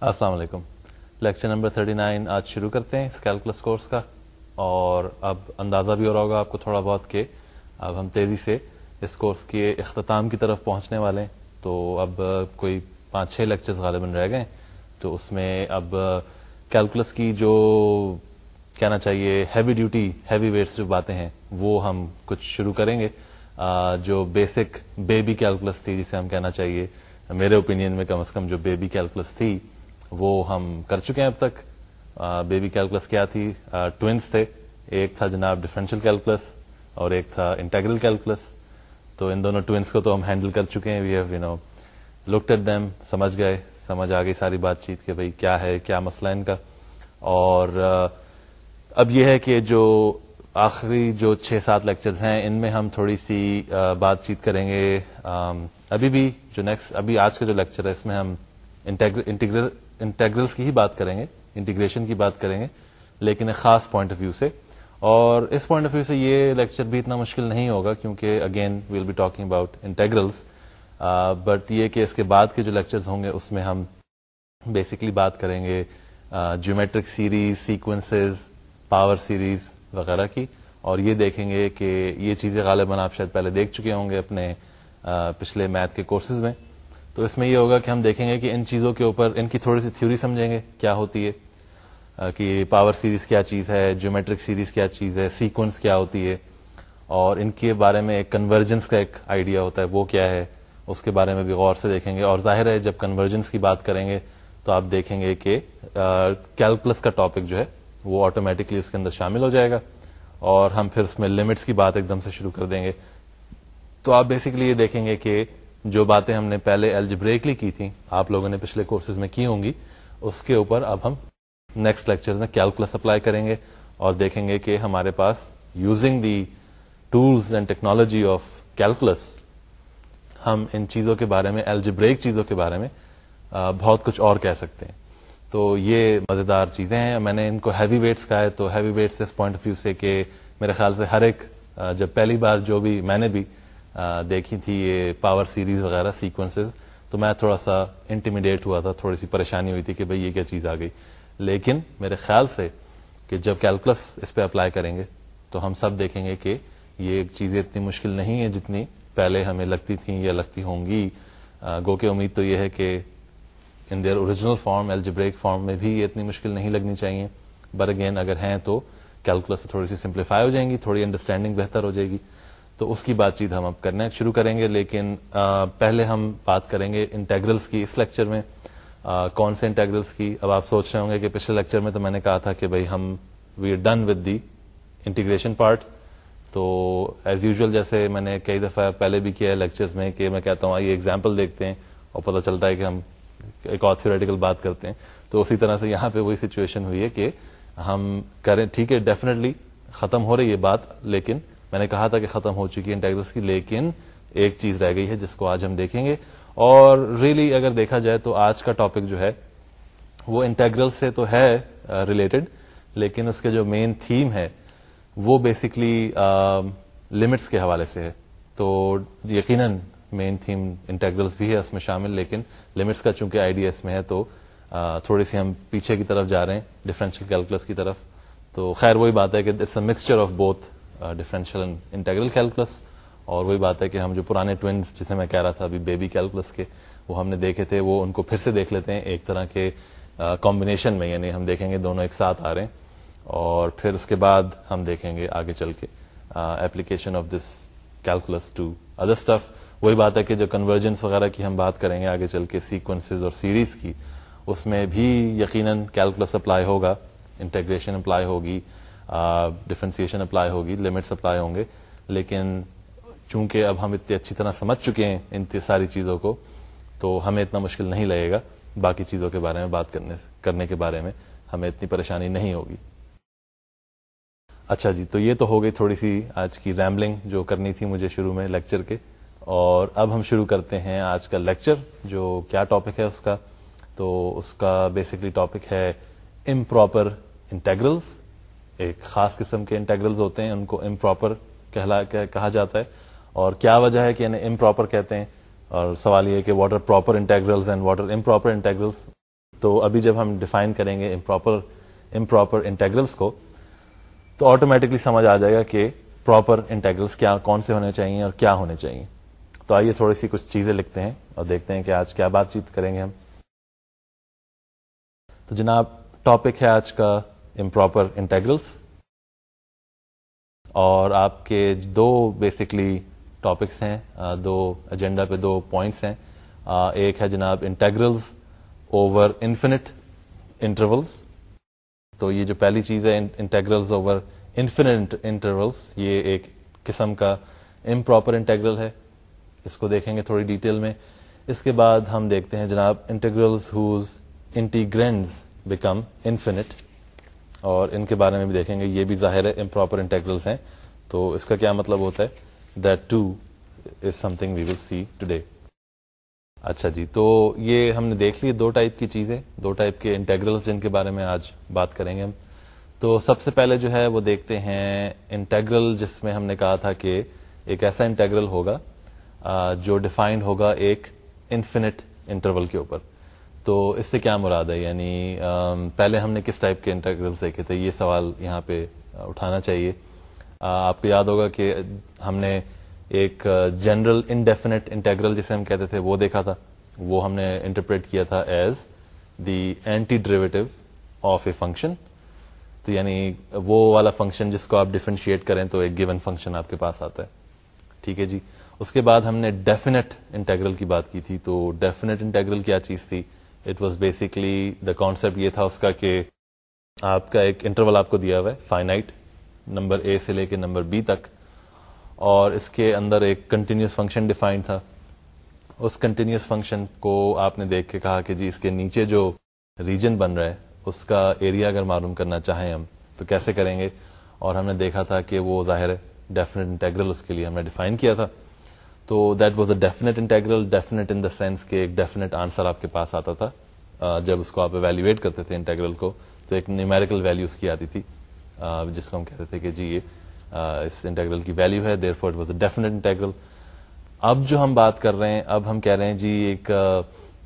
السلام علیکم۔ Lecture number 39 آج شروع کرتے ہیں اس کیلکولس کورس کا۔ اور اب اندازہ بھی ہو رہا ہوگا آپ کو تھوڑا بہت کہ اب ہم تیزی سے اس کورس کے اختتام کی طرف پہنچنے والے ہیں۔ تو اب کوئی پانچ چھ لیکچرز غالباً رہ گئے تو اس میں اب کیلکولس کی جو کہنا چاہیے ہیوی ڈیوٹی ہیوی ویٹس جو باتیں ہیں، وہ ہم کچھ شروع کریں گے۔ جو بیسک بیبی کیلکولس تھی، جسے ہم کہنا چاہیے، میرے اوپینین میں کم از کم جو بیبی کیلکولس تھی وہ ہم کر چکے ہیں اب تک۔ بیبی کیلکولس کیا تھی؟ ٹوینس تھے۔ ایک تھا جناب ڈفرینشیل کیلکولس اور ایک تھا انٹیگرل کیلکولس تو ان دونوں ٹوینس کو تو ہم ہینڈل کر چکے ہیں۔ We have you know looked at them سمجھ گئے۔ سمجھ آ گئی ساری بات چیت کہ بھائی کیا ہے، کیا مسئلہ ان کا۔ اور اب یہ ہے کہ جو آخری جو چھ سات لیکچرز ہیں، ان میں ہم تھوڑی سی بات چیت کریں گے۔ ابھی بھی جو نیکسٹ ابھی آج کا جو لیکچر ہے، اس میں ہم انٹیگرلس کی ہی بات کریں گے، انٹیگریشن کی بات کریں گے، لیکن ایک خاص پوائنٹ آف ویو سے۔ اور اس پوائنٹ آف ویو سے یہ لیکچر بھی اتنا مشکل نہیں ہوگا کیونکہ again we'll be talking about integrals but یہ کہ اس کے بعد کے جو لیکچرز ہوں گے، اس میں ہم بیسکلی بات کریں گے geometric series sequences power series وغیرہ کی۔ اور یہ دیکھیں گے کہ یہ چیزیں غالباً آپ شاید پہلے دیکھ چکے ہوں گے اپنے پچھلے میتھ کے کورسز میں۔ تو اس میں یہ ہوگا کہ ہم دیکھیں گے کہ ان چیزوں کے اوپر ان کی تھوڑی سی تھیوری سمجھیں گے کیا ہوتی ہے کہ پاور سیریز کیا چیز ہے، جیومیٹرک سیریز کیا چیز ہے سیکوینس کیا ہوتی ہے، اور ان کے بارے میں ایک کنورجنس کا ایک آئیڈیا ہوتا ہے، وہ کیا ہے، اس کے بارے میں بھی غور سے دیکھیں گے۔ اور ظاہر ہے، جب کنورجنس کی بات کریں گے تو آپ دیکھیں گے کہ کیلکولس کا ٹاپک جو ہے، وہ آٹومیٹکلی اس کے اندر شامل ہو جائے گا۔ اور ہم پھر اس میں لمٹس کی بات ایک دم سے شروع کر دیں گے۔ تو آپ بیسکلی یہ دیکھیں گے کہ جو باتیں ہم نے پہلے الجبریکلی کی تھیں، آپ لوگوں نے پچھلے کورسز میں کی ہوں گی، اس کے اوپر اب ہم نیکسٹ لیکچر میں کیلکولس اپلائی کریں گے اور دیکھیں گے کہ ہمارے پاس using the tools and technology of calculus ہم ان چیزوں کے بارے میں الجبریک چیزوں کے بارے میں بہت کچھ اور کہہ سکتے ہیں۔ تو یہ مزیدار چیزیں ہیں۔ میں نے ان کو ہیوی ویٹس کہا ہے، تو ہیوی ویٹس اس پوائنٹ آف ویو سے کہ میرے خیال سے ہر ایک جب پہلی بار جو بھی میں نے بھی دیکھی تھی یہ پاور سیریز وغیرہ سیکوینسز تو میں تھوڑا سا انٹیمیڈیٹ ہوا تھا، تھوڑی سی پریشانی ہوئی تھی کہ بھائی یہ کیا چیز آ گئی۔ لیکن میرے خیال سے کہ جب کیلکولس اس پہ اپلائی کریں گے، تو ہم سب دیکھیں گے کہ یہ چیزیں اتنی مشکل نہیں ہیں جتنی پہلے ہمیں لگتی تھیں یا لگتی ہوں گی۔ گو کے امید تو یہ ہے کہ in their original form algebraic form میں بھی یہ اتنی مشکل نہیں لگنی چاہیے۔ بٹ اگین اگر ہیں تو کیلکولس تھوڑی سی سمپلیفائی ہو جائیں گی، تھوڑی انڈرسٹینڈنگ بہتر ہو جائے گی۔ تو اس کی بات چیت ہم اب کرنا شروع کریں گے، لیکن پہلے ہم بات کریں گے انٹیگرلس کی اس لیکچر میں۔ کون سے انٹیگرلس کی؟ اب آپ سوچ رہے ہوں گے کہ پچھلے لیکچر میں تو میں نے کہا تھا کہ بھائی ہم we are done with the integration part تو ایز یوزل جیسے میں نے کئی دفعہ پہلے بھی کیا ہے لیکچرز میں کہ میں کہتا ہوں، آئیے ایگزامپل دیکھتے ہیں اور پتہ چلتا ہے کہ ہم ایک اور تھیوریٹیکل بات کرتے ہیں۔ تو اسی طرح سے یہاں پہ وہی سچویشن ہوئی ہے کہ ہم کریں، ٹھیک ہے ڈیفینیٹلی ختم ہو رہی ہے بات، لیکن میں نے کہا تھا کہ ختم ہو چکی ہے انٹیگرلس کی، لیکن ایک چیز رہ گئی ہے جس کو آج ہم دیکھیں گے۔ اور ریلی really اگر دیکھا جائے تو آج کا ٹاپک جو ہے، وہ انٹیگرل سے تو ہے ریلیٹڈ لیکن اس کے جو مین تھیم ہے، وہ بیسکلی لمٹس کے حوالے سے ہے۔ تو یقیناً مین تھیم انٹیگرلس بھی ہے اس میں شامل، لیکن لمٹس کا چونکہ آئیڈیا اس میں ہے تو تھوڑی سی ہم پیچھے کی طرف جا رہے ہیں ڈفرینشیل کیلکولس کی طرف۔ تو خیر وہی بات ہے کہ it's a mixture of both differential integral calculus اور وہی بات ہے کہ ہم جو پرانے ٹوینس جسے میں کہہ رہا تھا ابھی بیبی کیلکولس کے، وہ ہم نے دیکھے تھے، وہ ان کو پھر سے دیکھ لیتے ہیں ایک طرح کے uh, کمبینیشن میں یعنی ہم دیکھیں گے دونوں ایک ساتھ آ رہے ہیں۔ اور پھر اس کے بعد ہم دیکھیں گے آگے چل کے application of this calculus to other stuff وہی بات ہے کہ جو کنورجنس وغیرہ کی ہم بات کریں گے آگے چل کے سیکوینسز اور سیریز کی، اس میں بھی یقیناً کیلکولس اپلائی ہوگا انٹیگریشن اپلائی ہوگی۔ ڈفرینسیشن اپلائی ہوگی لمٹس اپلائی ہوں گے، لیکن چونکہ اب ہم اتنی اچھی طرح سمجھ چکے ہیں ان ساری چیزوں کو، تو ہمیں اتنا مشکل نہیں لگے گا باقی چیزوں کے بارے میں بات کرنے کرنے کے بارے میں، ہمیں اتنی پریشانی نہیں ہوگی۔ اچھا جی تو یہ تو ہو گئی تھوڑی سی آج کی ریمبلنگ جو کرنی تھی مجھے شروع میں لیکچر کے۔ اور اب ہم شروع کرتے ہیں آج کا لیکچر جو کیا ٹاپک ہے اس کا؟ تو اس کا بیسکلی ٹاپک ہے امپراپر انٹیگرلس ایک خاص قسم کے انٹیگرلز ہوتے ہیں، ان کو امپراپر کہا جاتا ہے۔ اور کیا وجہ ہے کہ انہیں امپراپر کہتے ہیں؟ اور سوال یہ کہ what are proper integrals and what are improper integrals تو ابھی جب ہم ڈیفائن کریں گے امپراپر امپراپر انٹیگرلس کو، تو آٹومیٹکلی سمجھ آ جائے گا کہ پراپر انٹیگرلس کیا، کون سے ہونے چاہیے اور کیا ہونے چاہیے تو آئیے تھوڑی سی کچھ چیزیں لکھتے ہیں اور دیکھتے ہیں کہ آج کیا بات چیت کریں گے ہم۔ تو جناب ٹاپک ہے آج کا امپراپر انٹیگرلس اور آپ کے دو بیسکلی ٹاپکس ہیں دو ایجنڈا پہ دو پوائنٹس ہیں۔ ایک ہے جناب انٹیگرلز اوور انفینٹ انٹرولس تو یہ جو پہلی چیز ہے انٹیگرلز اوور انفینٹ انٹرولس یہ ایک قسم کا امپراپر انٹیگرل ہے۔ اس کو دیکھیں گے تھوڑی ڈیٹیل میں۔ اس کے بعد ہم دیکھتے ہیں جناب integrals whose integrands become infinite اور ان کے بارے میں بھی دیکھیں گے، یہ بھی ظاہر ہے امپراپر انٹیگرلس ہیں۔ تو اس کا کیا مطلب ہوتا ہے؟ That too is something we will see today اچھا جی تو یہ ہم نے دیکھ لی، دو ٹائپ کی چیزیں۔ دو ٹائپ کے انٹیگرلس جن کے بارے میں آج بات کریں گے ہم۔ تو سب سے پہلے جو ہے وہ دیکھتے ہیں انٹیگرل جس میں ہم نے کہا تھا کہ ایک ایسا انٹیگرل ہوگا جو ڈیفائنڈ ہوگا ایک انفینٹ انٹرول کے اوپر۔ تو اس سے کیا مراد ہے؟ یعنی پہلے ہم نے کس ٹائپ کے انٹرگرل دیکھے تھے؟ یہ سوال یہاں پہ اٹھانا چاہیے۔ آپ کو یاد ہوگا کہ ہم نے ایک جنرل انڈیفینٹ انٹیگرل جسے ہم کہتے تھے، وہ دیکھا تھا۔ وہ ہم نے انٹرپریٹ کیا تھا as the antiderivative of a function. تو یعنی وہ والا فنکشن جس کو آپ ڈیفرینشیٹ کریں تو ایک گیون فنکشن آپ کے پاس آتا ہے۔ ٹھیک ہے جی؟ اس کے بعد ہم نے ڈیفینیٹ انٹیگرل کی بات کی تھی۔ تو ڈیفینیٹ انٹیگرل کیا چیز تھی؟ It was basically the concept یہ تھا اس کا کہ آپ کا ایک انٹرول آپ کو دیا ہوا ہے فائنائٹ نمبر اے سے لے کے نمبر بی تک. اور اس کے اندر ایک کنٹینیوس فنکشن ڈیفائنڈ تھا. اس کنٹینیوس فنکشن کو آپ نے دیکھ کے کہا کہ جی اس کے نیچے جو ریجن بن رہا ہے، اس کا ایریا اگر معلوم کرنا چاہیں ہم، تو کیسے کریں گے؟ اور ہم نے دیکھا تھا کہ وہ ظاہر ہے ڈیفینیٹ انٹیگرل اس کے لیے ہم نے ڈیفائن کیا تھا. تو that was a definite integral definite in the sense کہ ایک ڈیفینیٹ آنسر آپ کے پاس آتا تھا۔ جب اس کو آپ ایویلویٹ کرتے تھے انٹیگرل کو، تو ایک نیومیریکل ویلو اس کی آتی تھی۔ جس کو ہم کہتے تھے کہ جی یہ اس انٹیگرل کی ویلو ہے therefore was a definite integral اب جو ہم بات کر رہے ہیں، اب ہم کہہ رہے ہیں جی ایک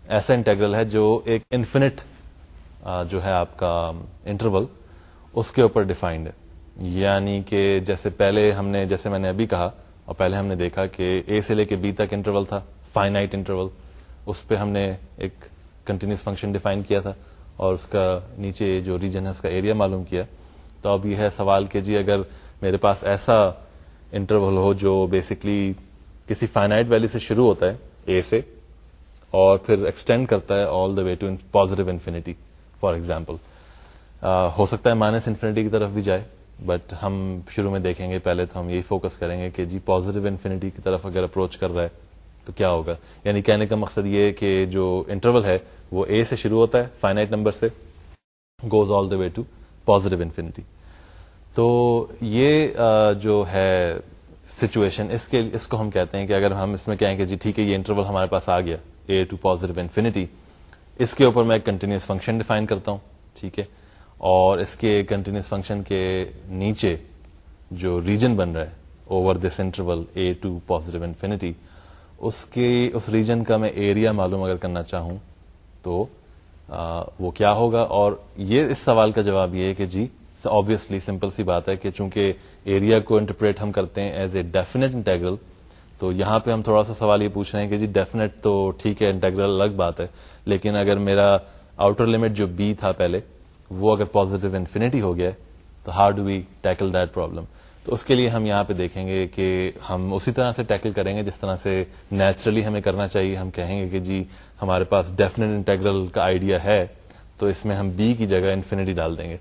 ایسا انٹیگرل ہے جو ایک انفینٹ جو ہے آپ کا انٹرول اس کے اوپر ڈیفائنڈ ہے۔ یعنی کہ جیسے پہلے ہم نے، جیسے میں نے ابھی کہا اور پہلے ہم نے دیکھا کہ اے سے لے کے بی تک انٹرول تھا فائنائٹ انٹرول اس پہ ہم نے ایک کنٹینیوس فنکشن ڈیفائن کیا تھا اور اس کا نیچے جو ریجن ہے، اس کا ایریا معلوم کیا. تو اب یہ ہے سوال کہ جی اگر میرے پاس ایسا انٹرول ہو جو بیسکلی کسی فائنائٹ ویلی سے شروع ہوتا ہے اے سے، اور پھر ایکسٹینڈ کرتا ہے all the way to positive infinity for example ہو سکتا ہے مائنس انفینٹی کی طرف بھی جائے. بٹ ہم شروع میں دیکھیں گے، پہلے تو ہم یہی فوکس کریں گے کہ جی پازیٹو انفینٹی کی طرف اگر اپروچ کر رہا ہے تو کیا ہوگا؟ یعنی کہنے کا مقصد یہ ہے کہ جو انٹرول ہے، وہ اے سے شروع ہوتا ہے فائنائٹ نمبر سے goes all the way to positive infinity تو یہ جو ہے سچویشن اس کے، اس کو ہم کہتے ہیں کہ اگر ہم اس میں کہیں کہ جی ٹھیک ہے، یہ انٹرول ہمارے پاس آ گیا اے ٹو پازیٹو انفینٹی اس کے اوپر میں ایک کنٹینیوس فنکشن ڈیفائن کرتا ہوں، ٹھیک ہے؟ اور اس کے کنٹینیوس فنکشن کے نیچے جو ریجن بن رہا ہے over this interval a to positive infinity اس کے اس ریجن کا میں ایریا معلوم اگر کرنا چاہوں تو آ, وہ کیا ہوگا؟ اور یہ اس سوال کا جواب یہ ہے کہ جی آبیسلی سمپل سی بات ہے کہ چونکہ ایریا کو انٹرپریٹ ہم کرتے ہیں ایز اے ڈیفینیٹ انٹیگرل تو یہاں پہ ہم تھوڑا سا سوال یہ پوچھ رہے ہیں کہ جی ڈیفینیٹ تو ٹھیک ہے انٹیگرل الگ بات ہے لیکن اگر میرا آؤٹر لمٹ جو بی تھا پہلے وہ اگر پازیٹو انفینٹی ہو گیا، تو how do we tackle that problem تو اس کے لیے ہم یہاں پہ دیکھیں گے کہ ہم اسی طرح سے ٹیکل کریں گے جس طرح سے نیچرلی ہمیں کرنا چاہیے۔ ہم کہیں گے کہ جی ہمارے پاس ڈیفینیٹ انٹیگرل کا آئیڈیا ہے، تو اس میں ہم بی کی جگہ انفینٹی ڈال دیں گے۔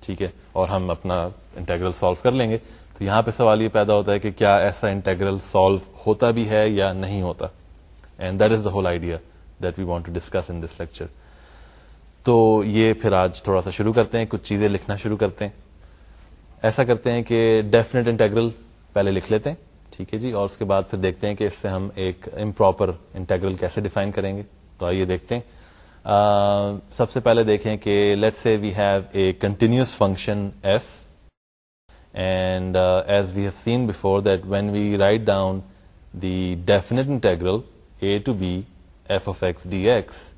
ٹھیک ہے؟ اور ہم اپنا انٹیگرل سالو کر لیں گے۔ تو یہاں پہ سوال یہ پیدا ہوتا ہے کہ کیا ایسا انٹیگرل سالو ہوتا بھی ہے یا نہیں ہوتا؟ And that is the whole idea that we want to discuss in this lecture تو یہ پھر آج تھوڑا سا شروع کرتے ہیں، کچھ چیزیں لکھنا شروع کرتے ہیں۔ ایسا کرتے ہیں کہ ڈیفینیٹ انٹیگرل پہلے لکھ لیتے ہیں، ٹھیک ہے جی؟ اور اس کے بعد پھر دیکھتے ہیں کہ اس سے ہم ایک امپراپر انٹیگرل کیسے ڈیفائن کریں گے۔ تو آئیے دیکھتے ہیں۔ سب سے پہلے دیکھیں کہ let say we have a continuous function f and as we have seen before that when we write down the definite integral a to b f of x d x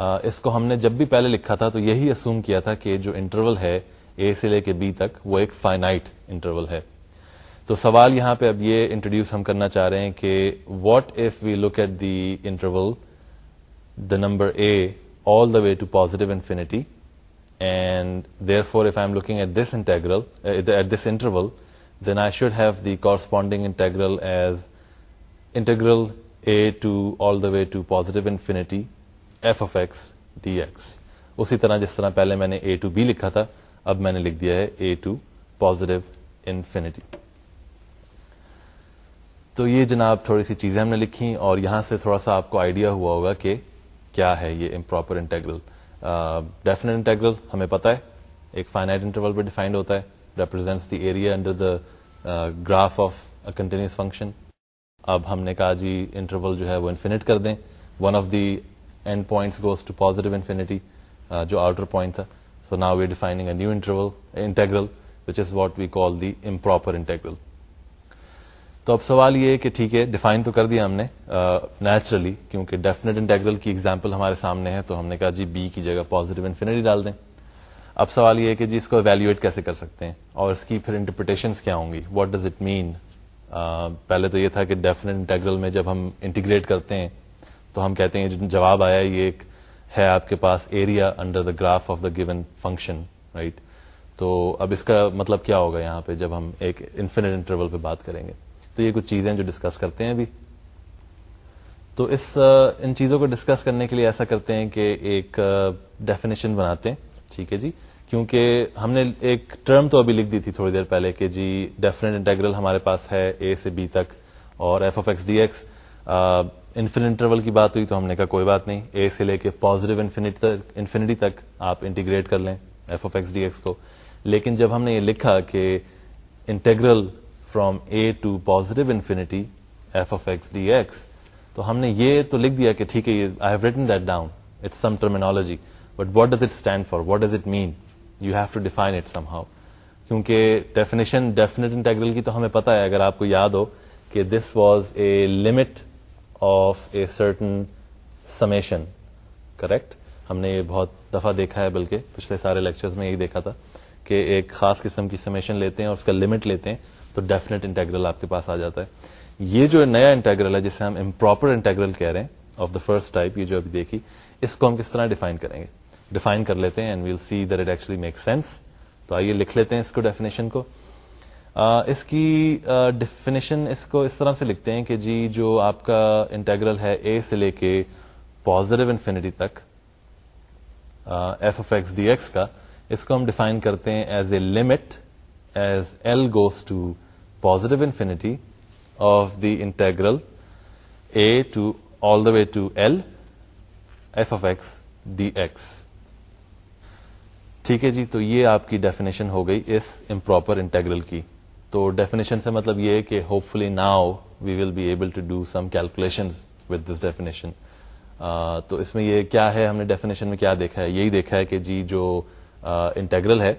اس کو ہم نے جب بھی پہلے لکھا تھا تو یہی اسوم کیا تھا کہ جو انٹرول ہے اے سے لے کے بی تک وہ ایک فائنائٹ انٹرول ہے۔ تو سوال یہاں پہ اب یہ انٹروڈیوس ہم کرنا چاہ رہے ہیں کہ what if we look at the interval the number a all the way to positive infinity and therefore if I am looking at this integral at this interval then I should have the corresponding integral as integral a to all the way to positive infinity f of x d x اسی طرح جس طرح پہلے میں نے اے to be لکھا تھا، اب میں نے لکھ دیا ہے اے ٹو پوزیٹو انفینٹی تو یہ جناب تھوڑی سی چیزیں ہم نے لکھی اور یہاں سے تھوڑا سا آپ کو آئیڈیا ہوا ہوگا کہ کیا ہے یہ امپراپر انٹیگرل ڈیفینیٹ انٹیگرل ہمیں پتا ہے، ایک فائنائٹ انٹرول پہ ڈیفائنڈ ہوتا ہے represents the area under the graph of continuous function اب ہم نے کہا جی انٹرول جو ہے وہ انفینٹ کر دیں۔ One of the end points goes to positive infinity جو آؤٹر پوائنٹ تھا so now we defining a new interval integral which is what we call the improper integral تو اب سوال یہ کہ ٹھیک ہے ڈیفائن تو کر دیا ہم نے uh, نیچرلی کیونکہ ڈیفینیٹ انٹیگرل کی ایگزامپل ہمارے سامنے ہے، تو ہم نے کہا جی بی کی جگہ پازیٹو انفینٹی ڈال دیں۔ اب سوال یہ ہے کہ جی اس کو ایویلویٹ کیسے کر سکتے ہیں؟ اور اس کی پھر انٹرپریٹیشن کیا ہوں گی؟ واٹ ڈز اٹ مین پہلے تو یہ تھا کہ ڈیفینیٹ انٹیگرل میں جب ہم انٹیگریٹ کرتے ہیں تو ہم کہتے ہیں جواب آیا یہ ایک ہے آپ کے پاس area under the graph of the given function right تو اب اس کا مطلب کیا ہوگا یہاں پہ جب ہم ایک انفینٹ انٹرول پہ بات کریں گے؟ تو یہ کچھ چیزیں جو ڈسکس کرتے ہیں ابھی۔ تو اس ان چیزوں کو ڈسکس کرنے کے لیے ایسا کرتے ہیں کہ ایک ڈیفینیشن بناتے ہیں۔ ٹھیک ہے جی؟ کیونکہ ہم نے ایک ٹرم تو ابھی لکھ دی تھی تھوڑی دیر پہلے کہ جی ڈیفینیٹ انٹیگرل ہمارے پاس ہے اے سے بی تک اور f x d x infinite interval کی بات ہوئی تو ہم نے کہا کوئی بات نہیں اے سے لے کے پازیٹو انفینٹی تک آپ انٹیگریٹ کر لیں f of x d x کو۔ لیکن جب ہم نے یہ لکھا کہ integral from a to positive infinity f of x d x تو ہم نے یہ تو لکھ دیا کہ ٹھیک ہے I have written that down it's some terminology but what does it stand for what does it mean you have to define it somehow کیونکہ ڈیفینیشن ڈیفینیٹ انٹیگرل کی تو ہمیں پتا ہے، اگر آپ کو یاد ہو کہ this was a limit of a certain summation correct ہم نے یہ بہت دفعہ دیکھا ہے بلکہ پچھلے سارے لیکچرز میں یہی دیکھا تھا کہ ایک خاص قسم کی سمیشن لیتے ہیں اور اس کا لمٹ لیتے ہیں تو ڈیفینیٹ انٹیگرل آپ کے پاس آ جاتا ہے۔ یہ جو نیا انٹیگرل ہے جسے ہم امپراپر انٹیگرل کہہ رہے ہیں آف دا فرسٹ ٹائپ یہ جو ابھی دیکھی، اس کو ہم کس طرح ڈیفائن کریں گے؟ ڈیفائن کر لیتے ہیں and we'll see that it actually make sense تو آئیے لکھ لیتے ہیں اس کو ڈیفینیشن کو۔ اس کی ڈیفینیشن اس کو اس طرح سے لکھتے ہیں کہ جی جو آپ کا انٹیگرل ہے اے سے لے کے پازیٹو انفینٹی تک f of x d x کا، اس کو ہم ڈیفائن کرتے ہیں as a limit as l goes to positive infinity of the integral a to all the way to l f of x d x ٹھیک ہے جی تو یہ آپ کی ڈیفینیشن ہو گئی اس امپراپر انٹیگرل کی۔ تو ڈیفینیشن سے مطلب یہ ہے کہ hopefully now we will be able to do some calculation with this definition تو اس میں یہ کیا ہے؟ ہم نے ڈیفینیشن میں کیا دیکھا ہے؟ یہی دیکھا ہے کہ جی جو انٹیگرل ہے،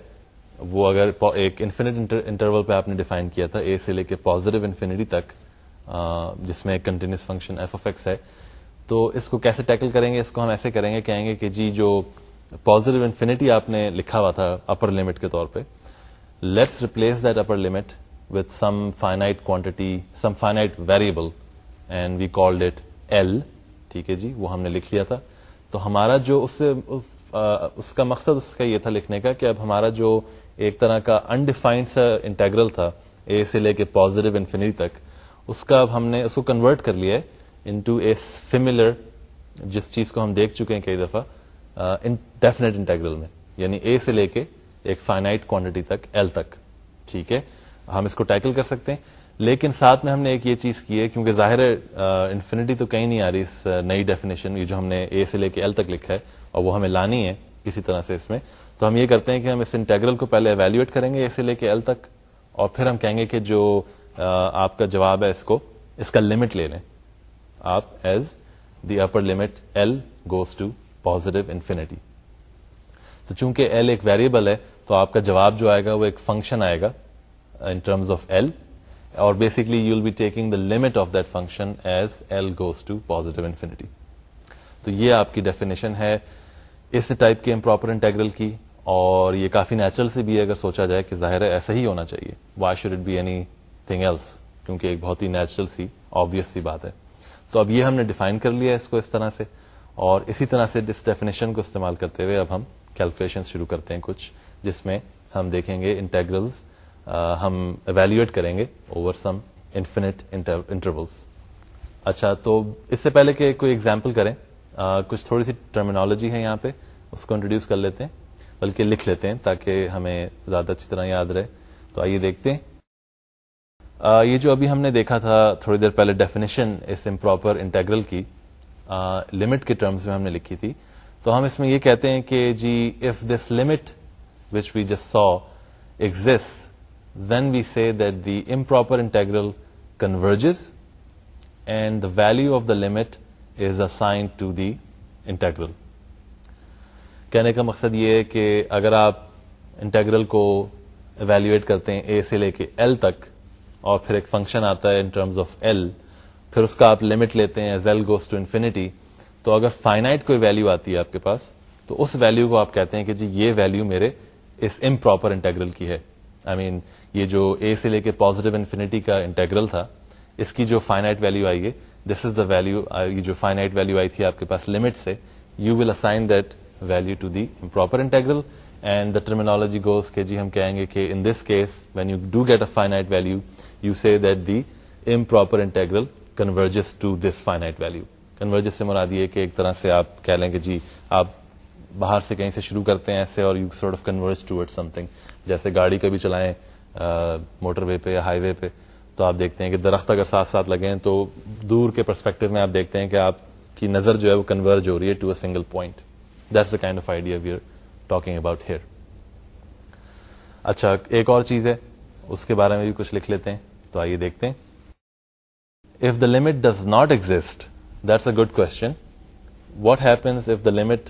وہ اگر ایک انفینٹ انٹرول پہ آپ نے ڈیفائن کیا تھا اے سے لے کے پازیٹو انفینٹی تک جس میں ایک continuous function f of x ہے، تو اس کو کیسے ٹیکل کریں گے؟ اس کو ہم ایسے کریں گے، کہیں گے کہ جی جو پازیٹو انفینٹی آپ نے لکھا ہوا تھا اپر لمٹ کے طور پہ let's replace that upper limit with some finite quantity some finite variable and we called it l ٹھیک ہے جی؟ وہ ہم نے لکھ لیا تھا۔ تو ہمارا جو اس سے اس کا مقصد اس کا یہ تھا لکھنے کا کہ اب ہمارا جو ایک طرح کا انڈیفائنڈ سا انٹیگرل تھا اے سے لے کے پازیٹو انفینٹی تک، اس کا اب ہم نے، اس کو کنورٹ کر لیا ہے انٹو اے سملر جس چیز کو ہم دیکھ چکے ہیں کئی دفعہ ڈیفینیٹ انٹیگرل میں یعنی اے سے لے کے ایک فائنائٹ کوانٹٹی تک ایل تک، ٹھیک ہے؟ ہم اس کو ٹیکل کر سکتے ہیں۔ لیکن ساتھ میں ہم نے ایک یہ چیز کی ہے، کیونکہ ظاہر انفینٹی تو کہیں نہیں آ رہی اس نئی ڈیفینیشن یہ جو ہم نے اے سے لے کے ایل تک لکھا ہے، اور وہ ہمیں لانی ہے کسی طرح سے اس میں۔ تو ہم یہ کرتے ہیں کہ ہم اس انٹیگرل کو پہلے ایویلویٹ کریں گے اے سے لے کے ایل تک، اور پھر ہم کہیں گے کہ جو آپ کا جواب ہے اس کو، اس کا لمٹ لے لیں۔ آپ as the upper limit l goes to positive infinity تو چونکہ ایل ایک ویریبل ہے تو آپ کا جواب جو آئے گا وہ ایک فنکشن آئے گا ان ٹرمز آف ایل اور basically you will be taking the limit of that function as l goes to positive infinity تو یہ آپ کی ڈیفینیشن ہے اس ٹائپ کے امپراپر انٹیگرل کی اور یہ کافی نیچرل سے بھی اگر سوچا جائے کہ ظاہر ہے ایسا ہی ہونا چاہیے. Why should it be anything else کیونکہ ایک بہت ہی نیچرل سی آبیس سی بات ہے. تو اب یہ ہم نے ڈیفائن کر لیا اس کو اس طرح سے اور اسی طرح سے اس ڈیفینیشن کو استعمال کرتے ہوئے اب ہم کیلکولیشن شروع کرتے ہیں کچھ جس میں ہم دیکھیں گے انٹیگرلز ہم ایویلویٹ کریں گے اوور سم انفینٹ انٹرولس اچھا تو اس سے پہلے کہ کوئی ایگزامپل کریں کچھ تھوڑی سی ٹرمینالوجی ہے یہاں پہ، اس کو انٹروڈیوس کر لیتے ہیں، بلکہ لکھ لیتے ہیں تاکہ ہمیں زیادہ اچھی طرح یاد رہے۔ تو آئیے دیکھتے ہیں۔ یہ جو ابھی ہم نے دیکھا تھا تھوڑی دیر پہلے ڈیفینیشن اس امپراپر انٹیگرل کی لمٹ کے ٹرمز میں ہم نے لکھی تھی۔ تو ہم اس میں یہ کہتے ہیں کہ جی if this limit which we just saw exist then we see that the improper integral converges and the value of the limit is assign to the integral کہنے کا مقصد یہ ہے کہ اگر آپ انٹیگرل کو ایویلویٹ کرتے ہیں اے سے لے کے ایل تک اور پھر ایک فنکشن آتا ہے ان ٹرمز آف ایل پھر اس کا آپ لمٹ لیتے ہیں as l goes to infinity تو اگر فائنائٹ کوئی ویلو آتی ہے آپ کے پاس تو اس ویلو کو آپ کہتے ہیں کہ جی یہ ویلو میرے اس امپراپر انٹیگرل کی ہے۔ آئی I مین mean, یہ جو اے سے لے کے پوزیٹو انفینٹی کا انٹیگرل تھا اس کی جو فائنائٹ ویلو آئی ہے دس از دا ویلو یہ جو فائنائٹ ویلو آئی تھی آپ کے پاس لمٹ سے you will assign that value to the improper integral and the terminology goes کے جی ہم کہیں گے کہ in this case when you do get a finite value you see that the improper integral converges to this finite value converges سے مراد یہ کہ ایک طرح سے آپ کہہ لیں کہ جی آپ باہر سے کہیں سے شروع کرتے ہیں ایسے اور you sort of converge to something جیسے گاڑی کبھی چلائیں موٹر وے پہ یا ہائی وے پہ، تو آپ دیکھتے ہیں کہ درخت اگر ساتھ ساتھ لگے تو دور کے پرسپیکٹو میں آپ دیکھتے ہیں کہ آپ کی نظر جو ہے وہ کنورج ہو رہی ہے to a single point that's the kind of idea we are talking about here اچھا ایک اور چیز ہے، اس کے بارے میں بھی کچھ لکھ لیتے ہیں، تو آئیے دیکھتے ہیں۔ If the limit does not exist that's a good question what happens if the limit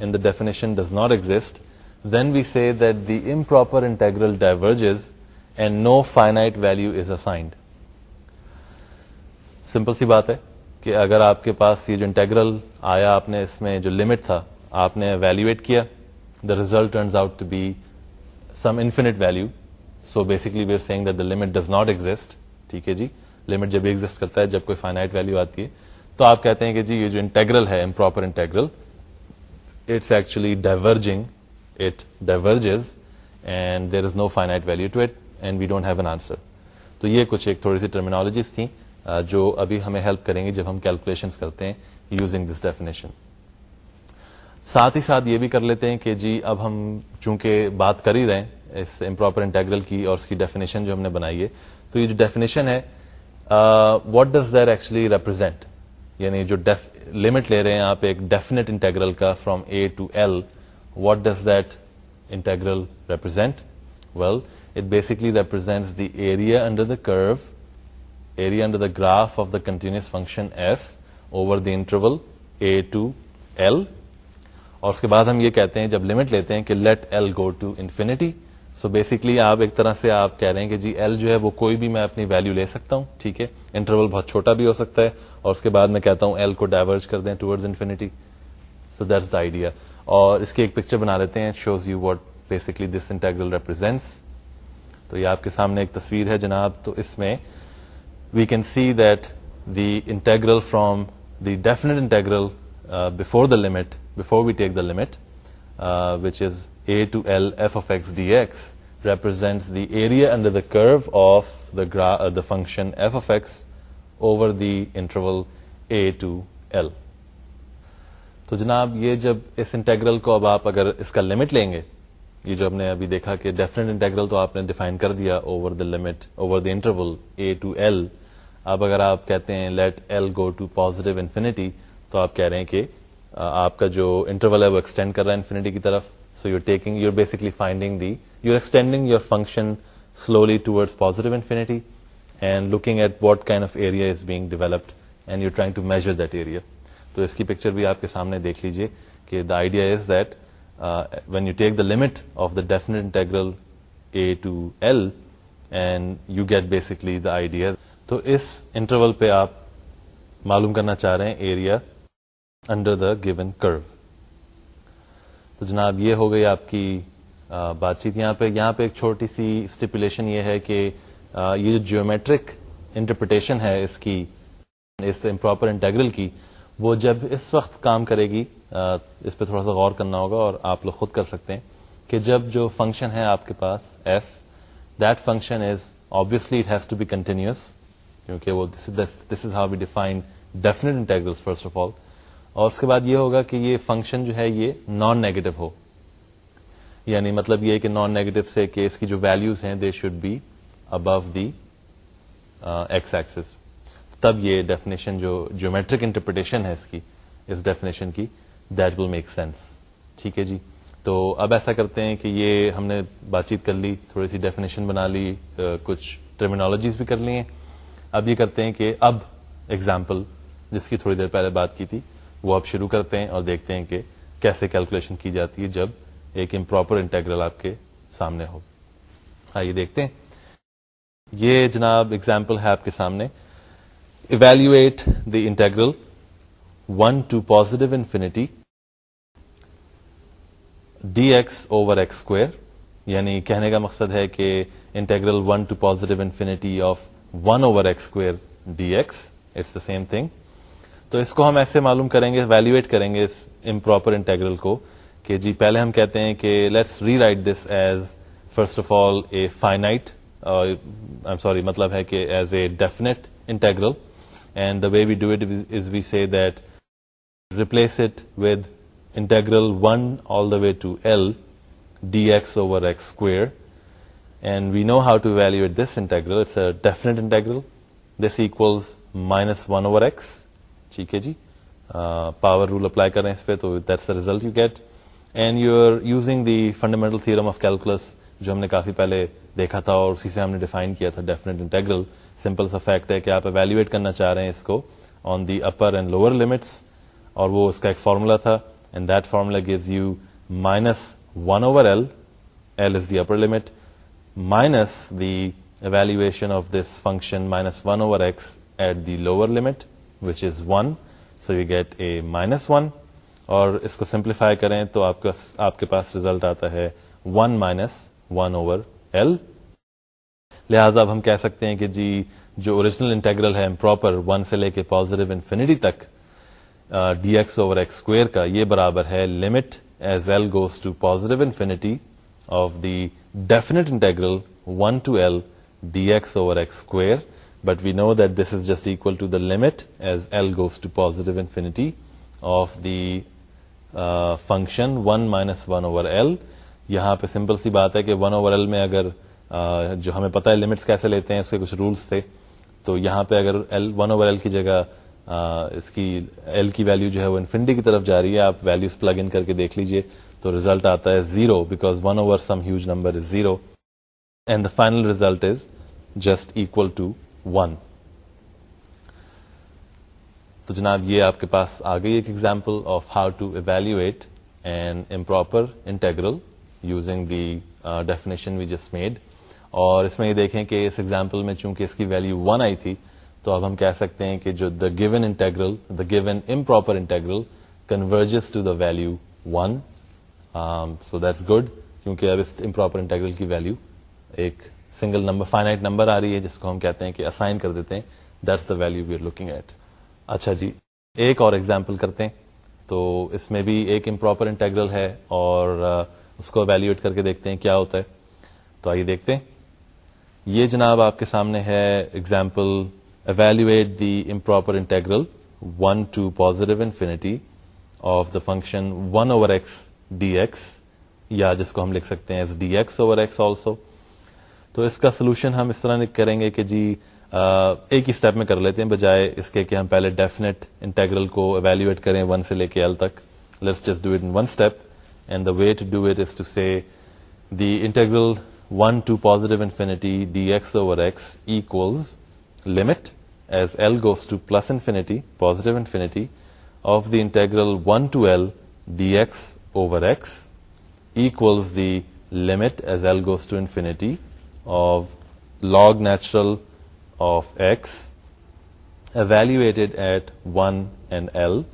in the definition does not exist then we see that the improper integral diverges and no finite value is assigned simple سی بات ہے کہ اگر آپ کے پاس یہ جو integral آیا آپ نے اس میں جو لمٹ تھا آپ نے ویلویٹ کیا the result turns out to be some infinite value so basically we are seeing the limit does not exist ٹھیک ہے جی لمٹ جب ایگزٹ کرتا ہے جب کوئی فائنائٹ ویلو آتی ہے تو آپ کہتے ہیں کہ جی یہ جو انٹیگرل ہے improper integral it's actually diverging it diverges and there is no finite value to it and we don't have an answer تو یہ کچھ ایک تھوڑی سی ٹرمینالوجیز تھیں جو ابھی ہمیں ہیلپ کریں گے جب ہم کیلکولیشن کرتے ہیں یوزنگ دس ڈیفینیشن ساتھ ہی ساتھ یہ بھی کر لیتے ہیں کہ جی اب ہم چونکہ بات کر ہی رہے ہیں اس امپراپر انٹیگرل کی اور اس کی ڈیفینیشن جو ہم نے بنائی ہے، تو یہ جو ڈیفینیشن ہے what does there actually represent یعنی جو لمٹ لے رہے ہیں آپ ایک ڈیفینیٹ انٹیگرل کا from a to l what does that integral represent well it basically represent the area under the curve area under the graph of the continuous function f over the interval a to l اور اس کے بعد ہم یہ کہتے ہیں، جب limit لیتے ہیں کہ let l go to infinity so basically آپ ایک طرح سے آپ کہہ رہے ہیں کہ جی ایل جو ہے وہ کوئی بھی میں اپنی ویلو لے سکتا ہوں، ٹھیک ہے؟ انٹرول بہت چھوٹا بھی ہو سکتا ہے، اور اس کے بعد میں کہتا ہوں ایل کو ڈائیورج کر دیں towards infinity so that's the idea اور اس کی ایک پکچر بنا لیتے ہیں shows you what basically this integral represents تو یہ آپ کے سامنے ایک تصویر ہے جناب، تو اس میں we can see that the integral from the definite integral before the limit before we take the limit which is a to l f of x d x represents the area under the curve of the the function f of x over the interval a to l تو جناب، یہ جب اس integral کو اب آپ اگر اس کا لمٹ لیں گے، یہ جو ہم نے ابھی دیکھا کہ ڈیفرنٹ انٹیگرل تو آپ نے ڈیفائن کر دیا over the limit over the interval a to l اب اگر آپ کہتے ہیں let l go to positive infinity تو آپ کہہ رہے ہیں کہ آپ کا جو انٹرول ہے وہ ایکسٹینڈ کر رہا ہے انفینٹی کی طرف. So you taking you basically finding the you extending your function slowly towards positive infinity and looking at what kind of area is being developed and you trying to measure that area تو اس کی پکچر بھی آپ کے سامنے دیکھ لیجیے کہ the idea is that when you take the limit of the definite integral a to l and you get basically the idea تو اس انٹرول پہ آپ معلوم کرنا چاہ رہے ہیں ایریا انڈر دا گیون کرو تو جناب یہ ہو گئی آپ کی بات چیت. یہاں پہ یہاں پہ ایک چھوٹی سی اسٹیپولیشن یہ ہے کہ یہ جو جیومیٹرک انٹرپریٹیشن ہے اس کی، اس امپراپر انٹیگرل کی، وہ جب اس وقت کام کرے گی اس پہ تھوڑا سا غور کرنا ہوگا اور آپ لوگ خود کر سکتے ہیں کہ جب جو فنکشن ہے آپ کے پاس f that function is obviously it has to be continuous کیونکہ وہ this is how be defined definite integral first of all اور اس کے بعد یہ ہوگا کہ یہ فنکشن جو ہے یہ نان نیگیٹو ہو۔ یعنی مطلب یہ کہ نان نیگیٹو سے کہ اس کی جو ویلوز ہیں they should be above the x axis تب یہ ڈیفینیشن جو جیومیٹرک انٹرپریٹیشن ہے اس کی، اس ڈیفینیشن کی دیٹ ول میک سینس ٹھیک ہے جی؟ تو اب ایسا کرتے ہیں کہ یہ ہم نے بات چیت کر لی، تھوڑی سی ڈیفینیشن بنا لی کچھ ٹرمینالوجیز بھی کر لی ہیں اب یہ کرتے ہیں کہ اب ایگزامپل جس کی تھوڑی دیر پہلے بات کی تھی۔ وہ اب شروع کرتے ہیں اور دیکھتے ہیں کہ کیسے کیلکولیشن کی جاتی ہے جب ایک امپراپر انٹیگرل آپ کے سامنے ہو۔ آئیے دیکھتے ہیں۔ یہ جناب ایگزامپل ہے آپ کے سامنے۔ Evaluate the integral one to positive infinity d x over x square یعنی کہنے کا مقصد ہے کہ integral one to positive infinity of one over x square d x it's the same thing تو اس کو ہم ایسے معلوم کریں گے ویلویٹ کریں گے اس امپراپر انٹیگرل کو کہ جی پہلے ہم کہتے ہیں کہ let's rewrite this as first of all a finite sorry مطلب ہے کہ as a definite integral and the way we do it is we see that replace it with integral one all the way to l d x over x square and we know how to evaluate this integral it's a definite integral this equals minus one over x ٹھیک ہے جی۔ Power rule apply کر رہے ہیں اس پہ تو that's the result you get and you are using the fundamental theorem of calculus جو ہم نے کافی پہلے دیکھا تھا اور اسی سے ہم نے ڈیفائن کیا تھا ڈیفینیٹ انٹیگرل سمپل سا فیکٹ ہے کہ آپ اویلویٹ کرنا چاہ رہے ہیں اس کو on the upper and lower limits اور وہ اس کا ایک فارمولا تھا and that formula gives you minus one over l l is the upper limit minus the evaluation of this function minus one over x at the lower limit which is one so you get a minus one اور اس کو simplify کریں تو آپ کا آپ کے پاس result آتا ہے one minus one over l لہذا اب ہم کہہ سکتے ہیں کہ جی جو اوریجنل انٹیگرل ہے پراپر ون سے لے کے پوزیٹو انفینٹی تک d x over x square کا، یہ برابر ہے limit as l goes to positive infinity of the definite integral one to l d x over x square but we know that this is just equal to the limit as l goes to positive infinity of the function one minus one over l یہاں پہ simple سی بات ہے کہ one over L میں اگر uh, جو ہمیں پتا ہے لمٹس کیسے لیتے ہیں، اس کے کچھ رولس تھے۔ تو یہاں پہ اگر ایل ون اوور ایل کی جگہ uh, اس کی ایل کی ویلو جو ہے وہ انفینٹی کی طرف جا رہی ہے، آپ ویلوز پلگ ان کر کے دیکھ لیجیے۔ تو ریزلٹ آتا ہے zero because one over some huge number is zero and the final result is just equal to one تو جناب، یہ آپ کے پاس آ گئی ایک example of how to evaluate an improper integral using the definition we just made اور اس میں یہ دیکھیں کہ اس ایگزامپل میں چونکہ اس کی ویلو ون آئی تھی، تو اب ہم کہہ سکتے ہیں کہ جو the given integral the given improper integral converges to the value one so that's good کیونکہ اب اس امپراپر انٹیگرل کی ویلو ایک سنگل نمبر فائنائٹ نمبر آ رہی ہے جس کو ہم کہتے ہیں کہ اسائن کر دیتے ہیں that's the value we are looking at اچھا جی ایک اور ایگزامپل کرتے ہیں تو اس میں بھی ایک امپراپر انٹیگرل ہے اور اس کو ویلویٹ کر کے دیکھتے ہیں کیا ہوتا ہے تو آئیے دیکھتے ہیں یہ جناب آپ کے سامنے ہے example evaluate the improper integral one to positive infinity of the function one over x d x یا جس کو ہم لکھ سکتے ہیں as d x over x also تو اس کا سولوشن ہم اس طرح کریں گے کہ جی ایک ہی اسٹیپ میں کر لیتے ہیں، بجائے اس کے کہ ہم پہلے ڈیفینیٹ انٹیگرل کو اویلویٹ کریں ون سے لے کے ایل تک۔ Let's just do it in one step and the way to do it is to see the integral one to positive infinity d x over x equals limit as l goes to plus infinity positive infinity of the integral one to l d x over x equals the limit as l goes to infinity of log natural of x evaluated at 1 and L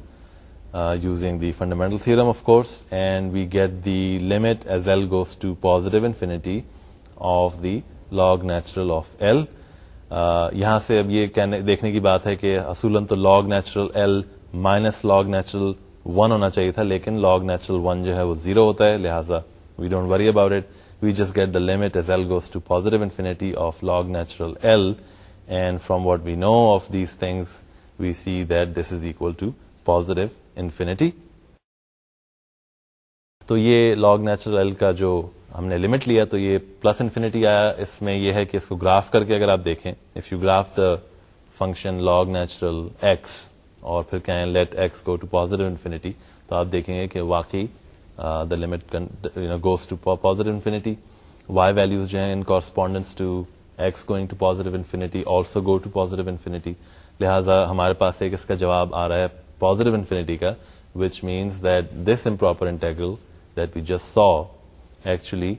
using the fundamental theorem, of course, and we get the limit as L goes to positive infinity of the log natural of L. یہاں سے اب یہ دیکھنے کی بات ہے کہ اصولن تو log natural l minus log natural one ہونا چاہیے تھا لیکن لاگ نیچرل ون جو ہے وہ زیرو ہوتا ہے لہٰذا we don't worry about it we just get the limit as l goes to positive infinity of log natural l and from what we know of these things we see that this is equal to positive infinity تو یہ log natural L کا جو ہم نے limit لیا، تو یہ plus infinity آیا۔ اس میں یہ ہے کہ اس کو گراف کر کے اگر آپ دیکھیں if you graph the function log natural x اور پھر کہیں let x go to positive infinity تو آپ دیکھیں گے کہ واقعی the limit goes to positive infinity y values جو ہیں in correspondence to x going to positive infinity also go to positive infinity لہٰذا ہمارے پاس ایک اس کا جواب آ رہا ہے پازیٹو انفینٹی کا which means that this improper integral that we just saw actually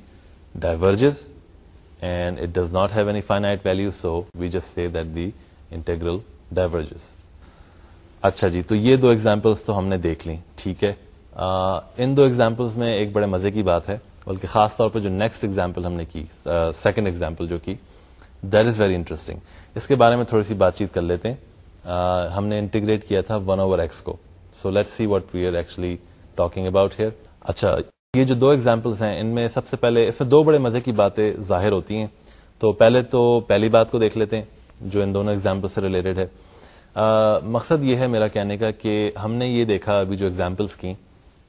diverges and it does not have any finite value so we just see that the integral diverges اچھا جی تو یہ دو ایگزامپلس تو ہم نے دیکھ لی ٹھیک ہے ان دو ایگزامپلس میں ایک بڑے مزے کی بات ہے، بلکہ خاص طور پہ جو نیکسٹ ایگزامپل ہم نے کی سیکنڈ ایگزامپل جو کی دیٹ از ویری انٹرسٹنگ اس کے بارے میں تھوڑی سی بات چیت کر لیتے ہیں۔ ہم نے انٹیگریٹ کیا تھا ون اوور ایکس کو۔ So let see what we are actually talking about here اچھا یہ جو دو ایگزامپلس ہیں، ان میں سب سے پہلے، اس میں دو بڑے مزے کی باتیں ظاہر ہوتی ہیں۔ تو پہلے تو پہلی بات کو دیکھ لیتے ہیں، جو ان دونوں ایگزامپل سے ریلیٹڈ ہے۔ مقصد یہ ہے میرا کہنے کا کہ ہم نے یہ دیکھا ابھی جو ایگزامپلس کی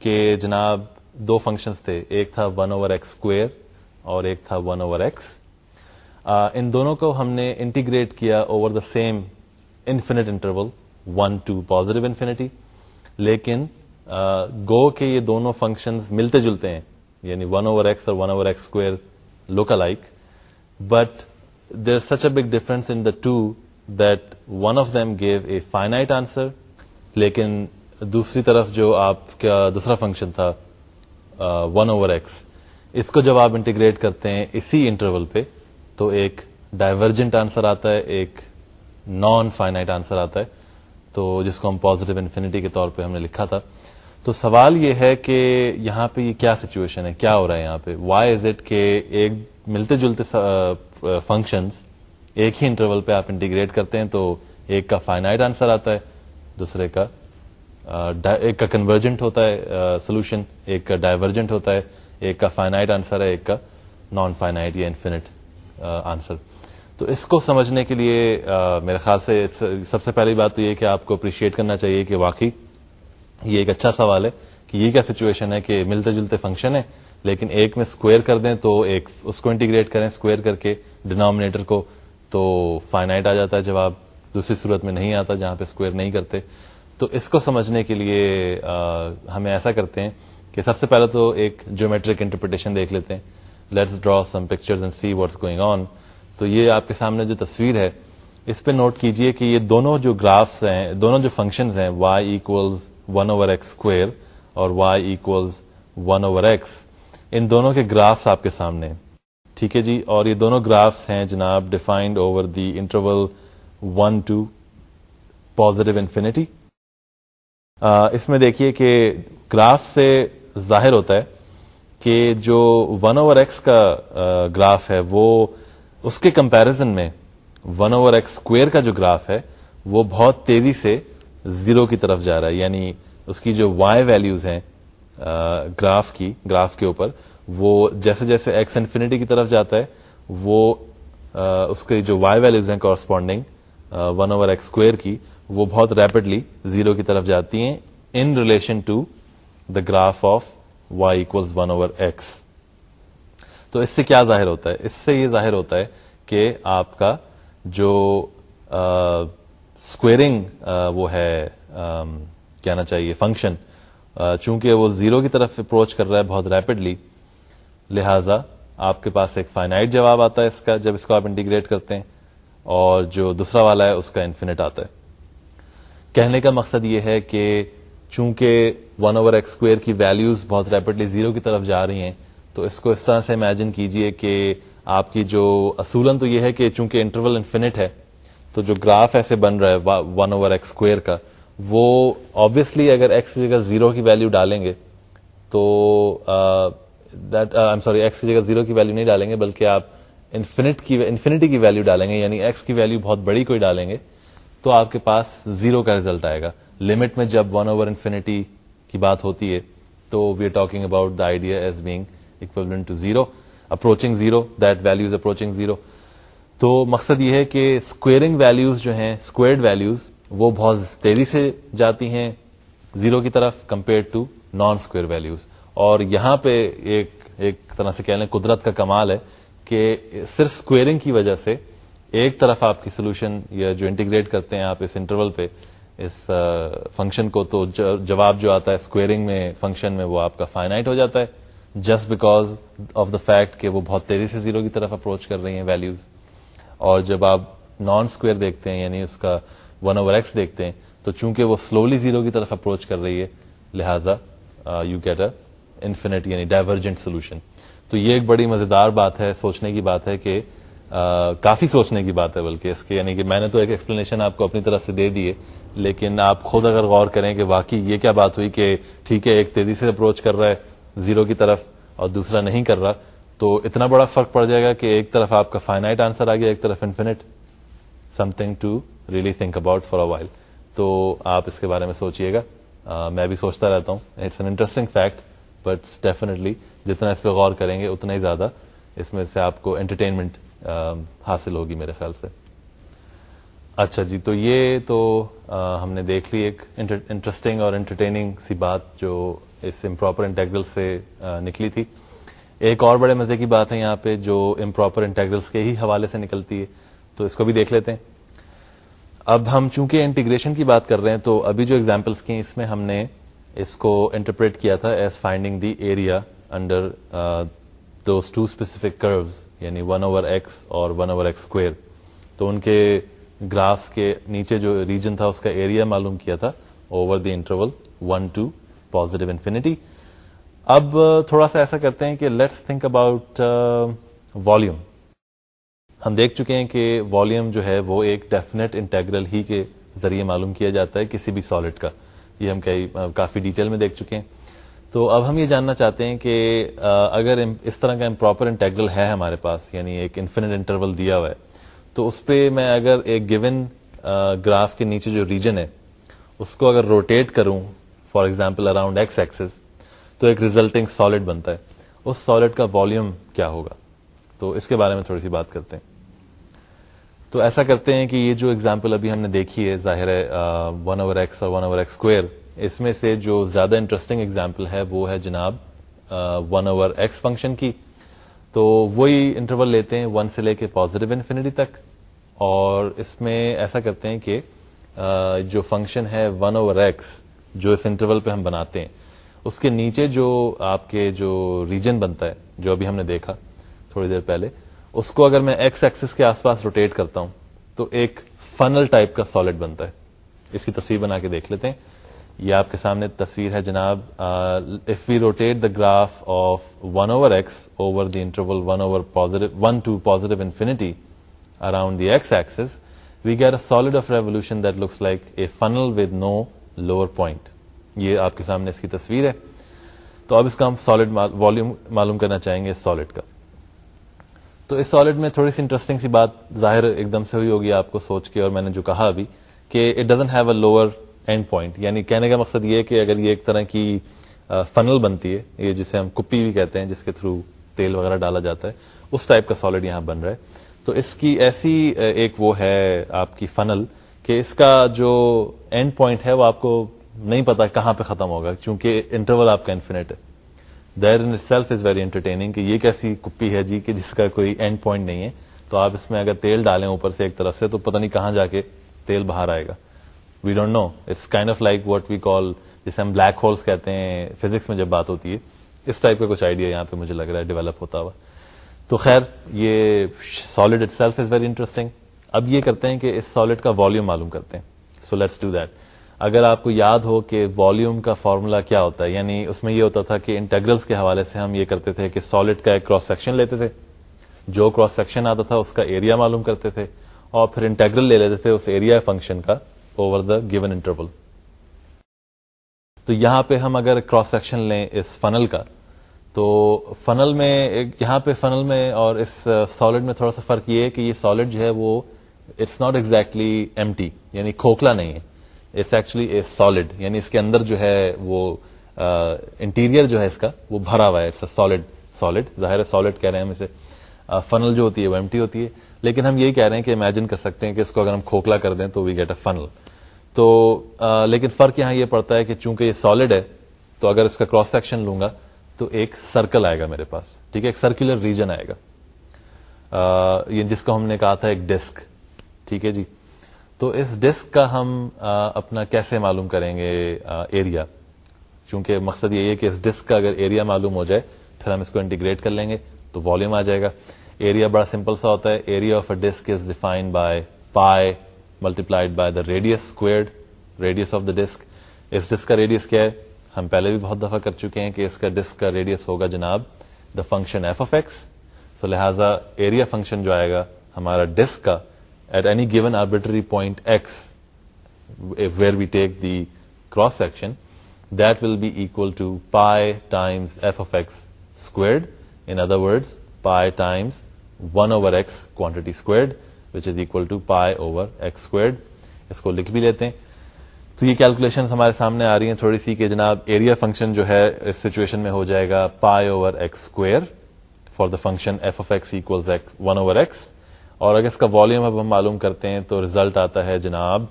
کہ جناب دو فنکشنز تھے، ایک تھا ون اوور ایکس اسکوئر اور ایک تھا ون اوور ایکس ان دونوں کو ہم نے انٹیگریٹ کیا over the same infinite interval one to positive infinity لیکن گو کے یہ دونوں فنکشنز ملتے جلتے ہیں یعنی ون اوور ایکس اور one over x square local like but there such a big difference in the two that one of them give a finite answer لیکن دوسری طرف جو آپ کا دوسرا فنکشن تھا ون اوور ایکس اس کو جب آپ انٹیگریٹ کرتے ہیں اسی انٹرول پہ، تو ایک ڈائیورجنٹ آنسر آتا ہے، ایک نان فائنائٹ آنسر آتا ہے۔ تو جس کو ہم پازیٹو انفینٹی کے طور پہ ہم نے لکھا تھا۔ تو سوال یہ ہے کہ یہاں پہ یہ کیا سچویشن ہے؟ کیا ہو رہا ہے یہاں پہ؟ وائی از اٹ کہ ایک ملتے جلتے فنکشنز ایک ہی انٹرول پہ آپ انٹیگریٹ کرتے ہیں تو ایک کا فائنائٹ آنسر آتا ہے، دوسرے کا ایک کا کنورجنٹ ہوتا ہے سولوشن ایک کا ڈائیورجنٹ ہوتا ہے، ایک کا فائنائٹ آنسر ہے، ایک کا نان فائنائٹ یا انفینٹ آنسر تو اس کو سمجھنے کے لیے میرے خیال سے سب سے پہلی بات تو یہ کہ آپ کو اپریشیٹ کرنا چاہیے کہ واقعی یہ ایک اچھا سوال ہے کہ یہ کیا سچویشن ہے کہ ملتے جلتے فنکشن ہے، لیکن ایک میں اسکوئر کر دیں تو ایک اس کو انٹیگریٹ کریں اسکوئر کر کے ڈینامنیٹر کو تو فائنائٹ آ جاتا ہے جواب، دوسری صورت میں نہیں آتا جہاں پہ اسکوئر نہیں کرتے۔ تو اس کو سمجھنے کے لیے ہمیں ایسا کرتے ہیں کہ سب سے پہلے تو ایک جیومیٹرک انٹرپریٹیشن دیکھ لیتے ہیں۔ Let's draw some and see what's going on تو یہ آپ کے سامنے جو تصویر ہے، اس پہ نوٹ کیجیے کہ یہ دونوں جو گرافس ہیں، دونوں جو فنکشنز ہیں y equals one over x square اور y equals one over x ان دونوں کے گرافس آپ کے سامنے ٹھیک ہے جی؟ اور یہ دونوں گرافس ہیں جناب defined over the interval one to positive infinity اس میں دیکھیے کہ گراف سے ظاہر ہوتا ہے کہ جو ون اوور ایکس کا گراف ہے، وہ اس کے کمپیرزن میں ون اوور ایکس اسکوئر کا جو گراف ہے، وہ بہت تیزی سے زیرو کی طرف جا رہا ہے۔ یعنی اس کی جو وائی ویلوز ہیں گراف کی، گراف کے اوپر، وہ جیسے جیسے ایکس انفینٹی کی طرف جاتا ہے، وہ اس کے جو وائی ویلوز ہیں corresponding one over x square کی وہ بہت ریپڈلی زیرو کی طرف جاتی ہیں in relation to the graph of y equal one over x تو اس سے کیا ظاہر ہوتا ہے؟ اس سے یہ ظاہر ہوتا ہے کہ آپ کا جو اسکوئرنگ وہ ہے کہنا چاہیے فنکشن چونکہ وہ زیرو کی طرف اپروچ کر رہا ہے بہت ریپڈلی لہذا آپ کے پاس ایک فائنائٹ جواب آتا ہے اس کا، جب اس کو آپ انٹیگریٹ کرتے ہیں۔ اور جو دوسرا والا ہے، اس کا انفینٹ آتا ہے۔ کہنے کا مقصد یہ ہے کہ چونکہ ون اوور ایکس اسکوئر کی ویلوز بہت ریپڈلی زیرو کی طرف جا رہی ہیں، تو اس کو اس طرح سے امیجن کیجیے کہ آپ کی جو اصولن تو یہ ہے کہ چونکہ انٹرول انفینٹ ہے، تو جو گراف ایسے بن رہا ہے ون اوور ایکس اسکوئر کا، وہ آبویسلی اگر ایکس کی جگہ زیرو کی ویلو ڈالیں گے، تو سوری ایکس کی جگہ زیرو کی ویلو نہیں ڈالیں گے، بلکہ آپ انفینٹ کی انفینٹی کی ویلو ڈالیں گے یعنی ایکس کی ویلو بہت بڑی کوئی ڈالیں گے، تو آپ کے پاس زیرو کا ریزلٹ آئے گا۔ لمٹ میں جب ون اوور انفینٹی کی بات ہوتی ہے، تو we are talking about the idea as being equable to zero approaching zero that value is approaching zero تو مقصد یہ ہے کہ اسکوئرنگ ویلوز جو ہیں اسکوئرڈ ویلوز وہ بہت تیزی سے جاتی ہیں زیرو کی طرف compare to non square values اور یہاں پہ ایک ایک طرح سے کہہ لیں، قدرت کا کمال ہے۔ کہ صرف اسکوئرنگ کی وجہ سے ایک طرف آپ کی سولوشن یا جو انٹیگریٹ کرتے ہیں آپ اس انٹرول پہ، اس فنکشن کو، تو جواب جو آتا ہے اسکوئرنگ میں فنکشن میں وہ آپ کا فائنائٹ ہو جاتا ہے just because of the fact کہ وہ بہت تیزی سے زیرو کی طرف اپروچ کر رہی ہیں ویلوز اور جب آپ نان اسکوئر دیکھتے ہیں یعنی اس کا ون اوور ایکس دیکھتے ہیں، تو چونکہ وہ سلولی زیرو کی طرف اپروچ کر رہی ہے، لہذا یو گیٹ اے انفینٹ یعنی ڈائیورجنٹ سولوشن تو یہ ایک بڑی مزیدار بات ہے، سوچنے کی بات ہے کہ کافی سوچنے کی بات ہے بلکہ اس کے یعنی کہ میں نے تو ایک ایکسپلینیشن آپ کو اپنی طرف سے دے دی ہے لیکن آپ خود اگر غور کریں کہ واقعی یہ کیا بات ہوئی کہ ٹھیک ہے، ایک تیزی سے اپروچ کر رہا ہے زیرو کی طرف اور دوسرا نہیں کر رہا، تو اتنا بڑا فرق پڑ جائے گا کہ ایک طرف آپ کا فائنائٹ آنسر آ گیا ایک طرف infinite something to really think about for a while تو آپ اس کے بارے میں سوچیے گا۔ میں بھی سوچتا رہتا ہوں۔ It's an interesting fact but definitely جتنا اس پہ غور کریں گے، اتنا ہی زیادہ اس میں سے آپ کو انٹرٹینمنٹ حاصل ہوگی میرے خیال سے۔ اچھا جی تو یہ تو ہم نے دیکھ لی ایک انٹرسٹنگ اور انٹرٹیننگ سی بات جو اس امپراپر انٹیگرل سے نکلی تھی۔ ایک اور بڑے مزے کی بات ہے یہاں پہ جو امپراپر انٹیگرلس کے ہی حوالے سے نکلتی ہے۔ تو اس کو بھی دیکھ لیتے ہیں۔ اب ہم چونکہ انٹیگریشن کی بات کر رہے ہیں، تو ابھی جو ایگزامپلس کی اس میں ہم نے اس کو انٹرپریٹ کیا تھا as finding the area under those two specific curves یعنی ون اوور ایکس اور ون اوور ایکس اسکوئر تو ان کے گرافس کے نیچے جو ریجن تھا اس کا ایریا معلوم کیا تھا over the interval one to positive infinity اب uh, تھوڑا سا ایسا کرتے ہیں کہ لیٹس تھنک اباؤٹ والیوم ہم دیکھ چکے ہیں کہ والیوم جو ہے وہ ایک ڈیفینیٹ انٹیگرل ہی کے ذریعے معلوم کیا جاتا ہے کسی بھی سالڈ کا. یہ ہم کافی ڈیٹیل میں دیکھ چکے ہیں۔ تو اب ہم یہ جاننا چاہتے ہیں کہ اگر اس طرح کا امپراپر انٹیگرل ہے ہمارے پاس یعنی ایک انفینٹ انٹرول دیا ہوا ہے، تو اس پہ میں اگر ایک گیون گراف کے نیچے جو ریجن ہے، اس کو اگر روٹیٹ کروں for example around x axis تو ایک ریزلٹنگ سالڈ بنتا ہے۔ اس سالڈ کا والیوم کیا ہوگا؟ تو اس کے بارے میں تھوڑی سی بات کرتے ہیں۔ تو ایسا کرتے ہیں کہ یہ جو اگزامپل ابھی ہم نے دیکھی ہے، ظاہر ہے ون اوور ایکس اور ون اوور ایکس اسکوئر اس میں سے جو زیادہ انٹرسٹنگ اگزامپل ہے وہ ہے جناب ون اوور ایکس فنکشن کی۔ تو وہی انٹرول لیتے ہیں ون سے لے کے پازیٹو انفینٹی تک۔ اور اس میں ایسا کرتے ہیں کہ جو فنکشن ہے ون اوور ایکس جو اس انٹرول پہ ہم بناتے ہیں، اس کے نیچے جو آپ کے جو ریجن بنتا ہے، جو ابھی ہم نے دیکھا تھوڑی دیر پہلے اس کو اگر میں ایکس ایکسس کے آس پاس روٹیٹ کرتا ہوں، تو ایک فنل ٹائپ کا سالڈ بنتا ہے۔ اس کی تصویر بنا کے دیکھ لیتے ہیں۔ یہ آپ کے سامنے تصویر ہے جناب۔ If we rotate the graph of one over x over the interval one over one to positive infinity around the x axis we get a solid of revolution that looks like a funnel with no lower point یہ آپ کے سامنے اس کی تصویر ہے۔ تو اب اس کا ہم سالڈ والیوم معلوم کرنا چاہیں گے اس سالڈ کا۔ تو اس سالڈ میں تھوڑی سی انٹرسٹنگ سی بات ظاہر ایک دم سے ہوئی ہوگی آپ کو سوچ کے اور میں نے جو کہا ابھی کہ it doesn't have a lower end point یعنی کہنے کا مقصد یہ کہ اگر یہ ایک طرح کی فنل بنتی ہے، یہ جسے ہم کپی بھی کہتے ہیں جس کے تھرو تیل وغیرہ ڈالا جاتا ہے، اس ٹائپ کا سالڈ یہاں بن رہا ہے. تو اس کی ایسی ایک وہ ہے آپ کی فنل کہ اس کا جو اینڈ پوائنٹ ہے وہ آپ کو نہیں پتا کہاں پہ ختم ہوگا، چونکہ انٹرول آپ کا انفینٹ ہے. There in self is very entertaining کہ یہ کیسی کپی ہے جی کہ جس کا کوئی اینڈ پوائنٹ نہیں ہے۔ تو آپ اس میں اگر تیل ڈالیں اوپر سے ایک طرف سے تو پتہ نہیں کہاں جا کے تیل باہر آئے گا۔ We don't know it's kind of like what we call جسے ہم بلیک ہولس کہتے ہیں فزکس میں جب بات ہوتی ہے۔ اس ٹائپ کا کچھ آئیڈیا یہاں پہ مجھے لگ رہا ہے ڈیولپ ہوتا ہوا۔ تو خیر، یہ solid itself is very interesting اب یہ کرتے ہیں کہ اس سالڈ کا والیوم معلوم کرتے ہیں۔ سو لیٹس ڈو دیٹ اگر آپ کو یاد ہو کہ والیوم کا فارمولا کیا ہوتا ہے؟ یعنی اس میں یہ ہوتا تھا کہ انٹرگرلس کے حوالے سے ہم یہ کرتے تھے کہ سالڈ کا ایک کراس سیکشن لیتے تھے۔ جو کراس سیکشن آتا تھا اس کا ایریا معلوم کرتے تھے اور پھر انٹرگرل لے لیتے تھے اس ایریا فنکشن کا اوور دا گیون انٹرول تو یہاں پہ ہم اگر کراس سیکشن لیں اس فنل کا، تو فنل میں یہاں پہ فنل میں اور اس سالڈ میں تھوڑا سا فرق یہ ہے کہ یہ سالڈ جو ہے وہ it's not exactly empty یعنی کھوکھلا نہیں ہے۔ اٹس ایکچولی اے سالڈ یعنی اس کے اندر جو ہے وہ انٹیریئر جو ہے اس کا وہ بھرا ہوا ہے اٹس اے سالڈ سالڈ ظاہر ہے سالڈ کہہ رہے ہیں ہم اسے فنل جو ہوتی ہے وہ ایم ٹی ہوتی ہے لیکن ہم یہی کہہ رہے ہیں کہ امیجن کر سکتے ہیں کہ اس کو اگر ہم کھوکھلا کر دیں تو وی گیٹ اے فنل تو لیکن فرق یہاں یہ پڑتا ہے کہ چونکہ یہ سالڈ ہے تو اگر اس کا کراس سیکشن لوں گا تو ایک سرکل آئے گا میرے پاس ٹھیک ہے ایک سرکولر ریجن آئے گا یہ جس کو ہم نے کہا تھا ایک ڈسک ٹھیک ہے جی تو اس ڈسک کا ہم اپنا کیسے معلوم کریں گے ایریا چونکہ مقصد یہ ہے کہ اس ڈسک کا اگر ایریا معلوم ہو جائے، پھر ہم اس کو انٹیگریٹ کر لیں گے، تو والیوم آ جائے گا۔ ایریا بڑا سمپل سا ہوتا ہے۔ Area of a disc is defined by pi multiplied by the radius squared radius of the disc us disc کا ریڈیس کیا ہے؟ ہم پہلے بھی بہت دفعہ کر چکے ہیں کہ اس کا ڈسک کا ریڈیس ہوگا جناب the function f of x so لہٰذا ایریا فنکشن جو آئے گا، ہمارا ڈسک کا at any given arbitrary point x where we take the cross section that will be equal to pi times f of x squared in other word pi times one over x quantity squared which is equal to pi over x squared اس کو لکھ بھی لیتے ہیں تو یہ calculation ہمارے سامنے آ رہی ہیں تھوڑی سی کہ جناب ایریا فنکشن جو ہے اس سچویشن میں ہو جائے گا pi over x square for the function f of x one over x اور اگر اس کا والیوم اب ہم معلوم کرتے ہیں تو ریزلٹ آتا ہے جناب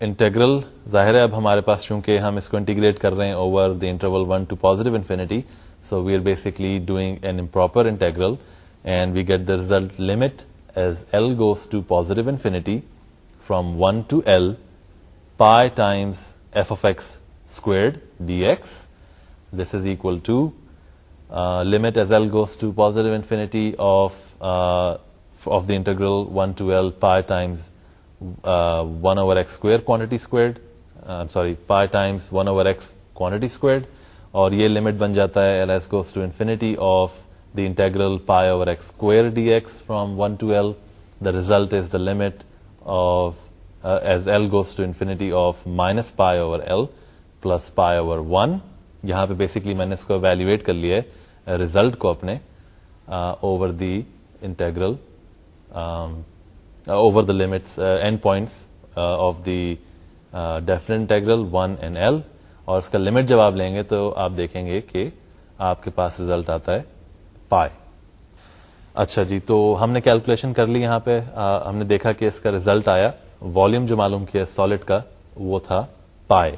انٹیگرل ظاہر ہے اب ہمارے پاس چونکہ ہم اس کو انٹیگریٹ کر رہے ہیں over the interval one to positive infinity so we are basically doing an improper integral and we get the result limit as L goes to positive infinity from one to L pi times f of x squared d x this is equal to limit as L goes to positive infinity of of the integral one to L pi times one over x square quantity squared sorry pi times one over x quantity squared اور یہ limit بن جاتا ہے L as goes to infinity of the integral pi over x square d x from one to L the result is the limit of as L goes to infinity of minus pi over L plus pi over one یہاں پہ basically میں نے اس کو velvet کر لیا ہے result کو اپنے over the integral over the limits and points of the different integral one and L اور اس کا لمٹ جب آپ لیں گے تو آپ دیکھیں گے کہ آپ کے پاس ریزلٹ آتا ہے پائے اچھا جی تو ہم نے کیلکولیشن کر لی یہاں پہ ہم نے دیکھا کہ اس کا ریزلٹ آیا۔ والیوم جو معلوم کیا سالڈ کا، وہ تھا پائے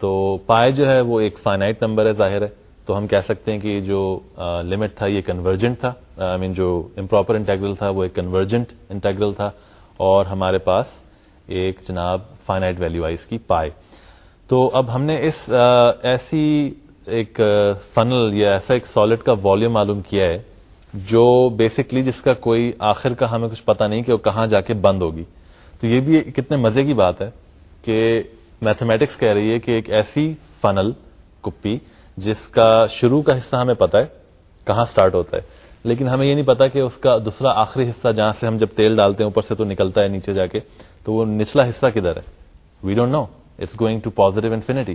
تو پائے جو ہے وہ ایک فائنائٹ نمبر ہے، ظاہر ہے۔ تو ہم کہہ سکتے ہیں کہ جو لمٹ تھا یہ کنورجنٹ تھا. آئی مین جو امپراپر انٹیگرل تھا وہ ایک کنورجنٹ انٹیگرل تھا اور ہمارے پاس ایک جناب فائنائٹ ویلو آئی اس کی پائے تو اب ہم نے اس ایسی ایک فنل یا ایسا ایک سالڈ کا والیوم معلوم کیا ہے جو بیسکلی جس کا کوئی آخر کا ہمیں کچھ پتا نہیں کہ وہ کہاں جا کے بند ہوگی. تو یہ بھی کتنے مزے کی بات ہے کہ میتھمیٹکس کہہ رہی ہے کہ ایک ایسی فنل کپی جس کا شروع کا حصہ ہمیں پتا ہے، کہاں سٹارٹ ہوتا ہے۔ لیکن ہمیں یہ نہیں پتا کہ اس کا دوسرا آخری حصہ جہاں سے ہم جب تیل ڈالتے ہیں، اوپر سے تو نکلتا ہے نیچے جا کے، تو وہ نچلا حصہ کدھر ہے؟ We don't know it's going to positive infinity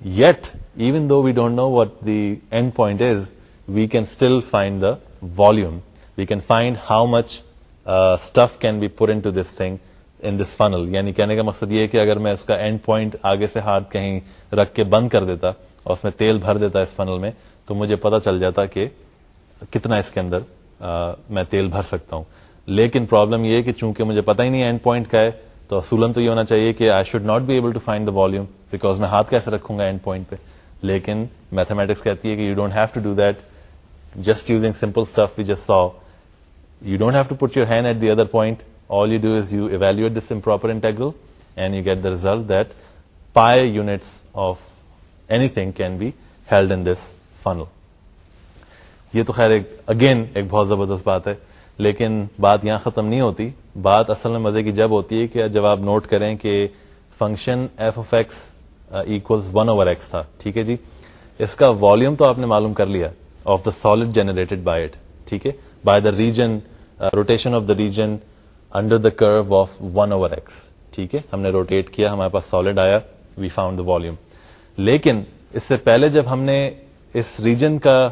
yet even though we don't know what the end point is we can still find the volume we can find how much stuff can be pour in to this thing in this funnel یعنی کہنے کا مقصد یہ کہ اگر میں اس کا اینڈ پوائنٹ آگے سے ہاتھ کہیں رکھ کے بند کر دیتا اور اس میں تیل بھر دیتا اس فنل میں، تو مجھے پتا چل جاتا کہ کتنا اس کے اندر میں تیل بھر سکتا ہوں۔ لیکن پرابلم یہ کہ چونکہ مجھے پتا ہی نہیں اینڈ پوائنٹ کا ہے، تو اصولن تو یہ ہونا چاہیے کہ I should not be able to find the volume because میں ہاتھ کیسے رکھوں گا اینڈ پوائنٹ پہ۔ لیکن میتھمیٹکس کہتی ہے کہ you don't have to do that just using simple stuff we just so you don't have to put your hand at the other point all you do is you evaluate this improper integral and you get the result that pi units of anything can be held in this funnel یہ تو خیر ایک again ایک بہت زبردست بات ہے، لیکن بات یہاں ختم نہیں ہوتی۔ بات اصل میں مزے کی جب ہوتی ہے کہ جب آپ نوٹ کریں کہ function f of x equal one over x تھا۔ ٹھیک ہے جی؟ اس کا والیوم تو آپ نے معلوم کر لیا of the solid generated by it ٹھیک ہے؟ By the region rotation of the region under the curve of one over x ٹھیک ہے؟ ہم نے روٹیٹ کیا، ہمارے پاس سالڈ آیا وی فاؤنڈ دا والیوم لیکن اس سے پہلے جب ہم نے اس ریجن کا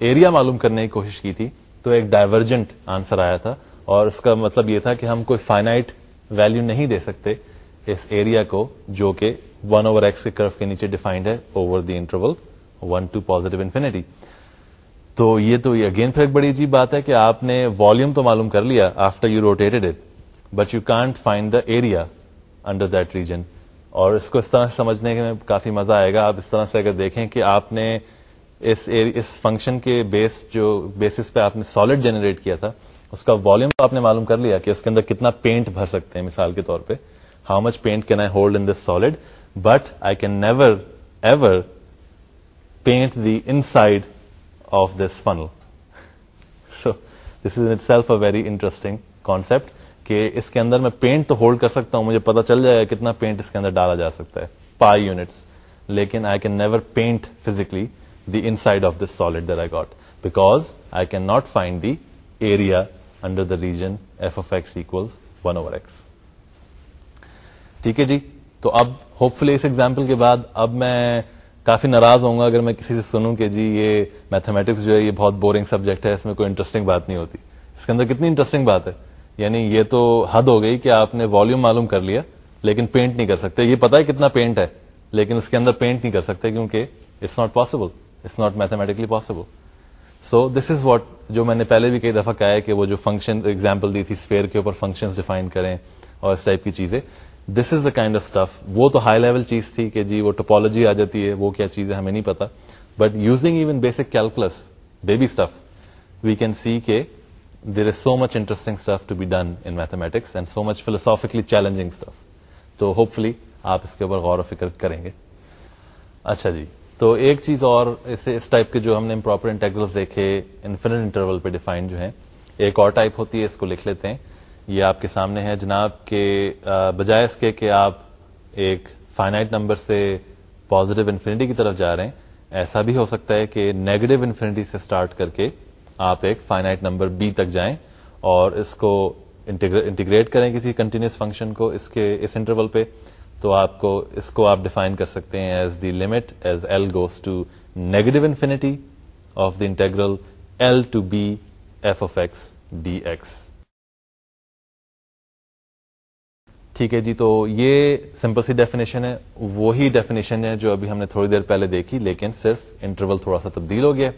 ایریا معلوم کرنے کی کوشش کی تھی، تو ایک ڈائیورجنٹ آنسر آیا تھا اور اس کا مطلب یہ تھا کہ ہم کوئی فائنائٹ ویلو نہیں دے سکتے اس ایریا کو جو کہ ون اوور ایکس کے کرو کے نیچے ڈیفائنڈ ہے over the interval one to positive infinity تو یہ تو اگین پھر ایک بڑی عجیب بات ہے کہ آپ نے والیوم تو معلوم کر لیا after you rotated it but you can't find the area under that region اور اس کو اس طرح سے سمجھنے میں کافی مزہ آئے گا۔ آپ اس طرح سے اگر دیکھیں کہ آپ نے اس اس فنکشن کے بیس جو بیسس پہ آپ نے سالڈ جنریٹ کیا تھا، اس کا والیوم آپ نے معلوم کر لیا کہ اس کے اندر کتنا پینٹ بھر سکتے ہیں، مثال کے طور پہ۔ How much paint can I hold in this solid but I can never ever paint the inside of this funnel so this is itself a very interesting concept کہ اس کے اندر میں پینٹ تو ہولڈ کر سکتا ہوں، مجھے پتا چل جائے گا کتنا پینٹ اس کے اندر ڈالا جا سکتا ہے پائی یونٹس لیکن I can never paint physically the inside of this solid there I got because I can not find the area under the region f of x equal one over x ٹھیک ہے جی؟ تو اب hopefully اس example کے بعد اب میں کافی ناراض ہوں گا اگر میں کسی سے سنوں کہ جی یہ میتھمیٹکس جو ہے، یہ بہت بورنگ سبجیکٹ ہے، اس میں کوئی انٹرسٹنگ بات نہیں ہوتی۔ اس کے اندر کتنی انٹرسٹنگ بات ہے؟ یعنی یہ تو حد ہو گئی کہ آپ نے والیوم معلوم کر لیا، لیکن پینٹ نہیں کر سکتے۔ یہ پتا ہے کتنا پینٹ ہے، لیکن اس کے اندر پینٹ نہیں کر سکتے کیونکہ it's not possible it's not mathematically possible so this is what جو میں نے پہلے بھی کئی دفعہ کہا ہے کہ وہ جو فنکشن ایگزامپل دی تھی اسپیئر کے اوپر فنکشن ڈیفائن کریں اور اس ٹائپ کی چیزیں۔ This is the kind of stuff وہ تو ہائی لیول چیز تھی کہ جی وہ ٹوپالوجی آ جاتی ہے، وہ کیا چیز ہے، ہمیں نہیں پتا but using even basic calculus baby stuff we can see کہ there is so much interesting stuff to be done in mathematics and so much philosophically challenging stuff تو ہوپ فلی آپ اس کے اوپر غور و فکر کریں گے۔ اچھا جی تو ایک چیز اور اس ٹائپ کے جو ہم نے امپراپر انٹیگرل دیکھے انفینٹ انٹرول پہ ڈیفائنڈ جو ہیں، ایک اور ٹائپ ہوتی ہے، اس کو لکھ لیتے ہیں۔ یہ آپ کے سامنے ہے جناب کے بجائے اس کے کہ آپ ایک فائنائٹ نمبر سے پوزیٹو انفینٹی کی طرف جا رہے ہیں، ایسا بھی ہو سکتا ہے کہ نیگیٹو انفینٹی سے اسٹارٹ کر کے آپ ایک فائنائٹ نمبر بی تک جائیں اور اس کو انٹیگریٹ کریں کسی کنٹینیوس فنکشن کو اس کے اس انٹرول پہ، تو آپ کو اس کو آپ ڈیفائن کر سکتے ہیں as the limit as L goes to negative infinity of the integral L to B f of x d x ٹھیک ہے جی تو یہ سمپل سی ڈیفینیشن ہے، وہی ڈیفینیشن ہے جو ابھی ہم نے تھوڑی دیر پہلے دیکھی، لیکن صرف انٹرول تھوڑا سا تبدیل ہو گیا۔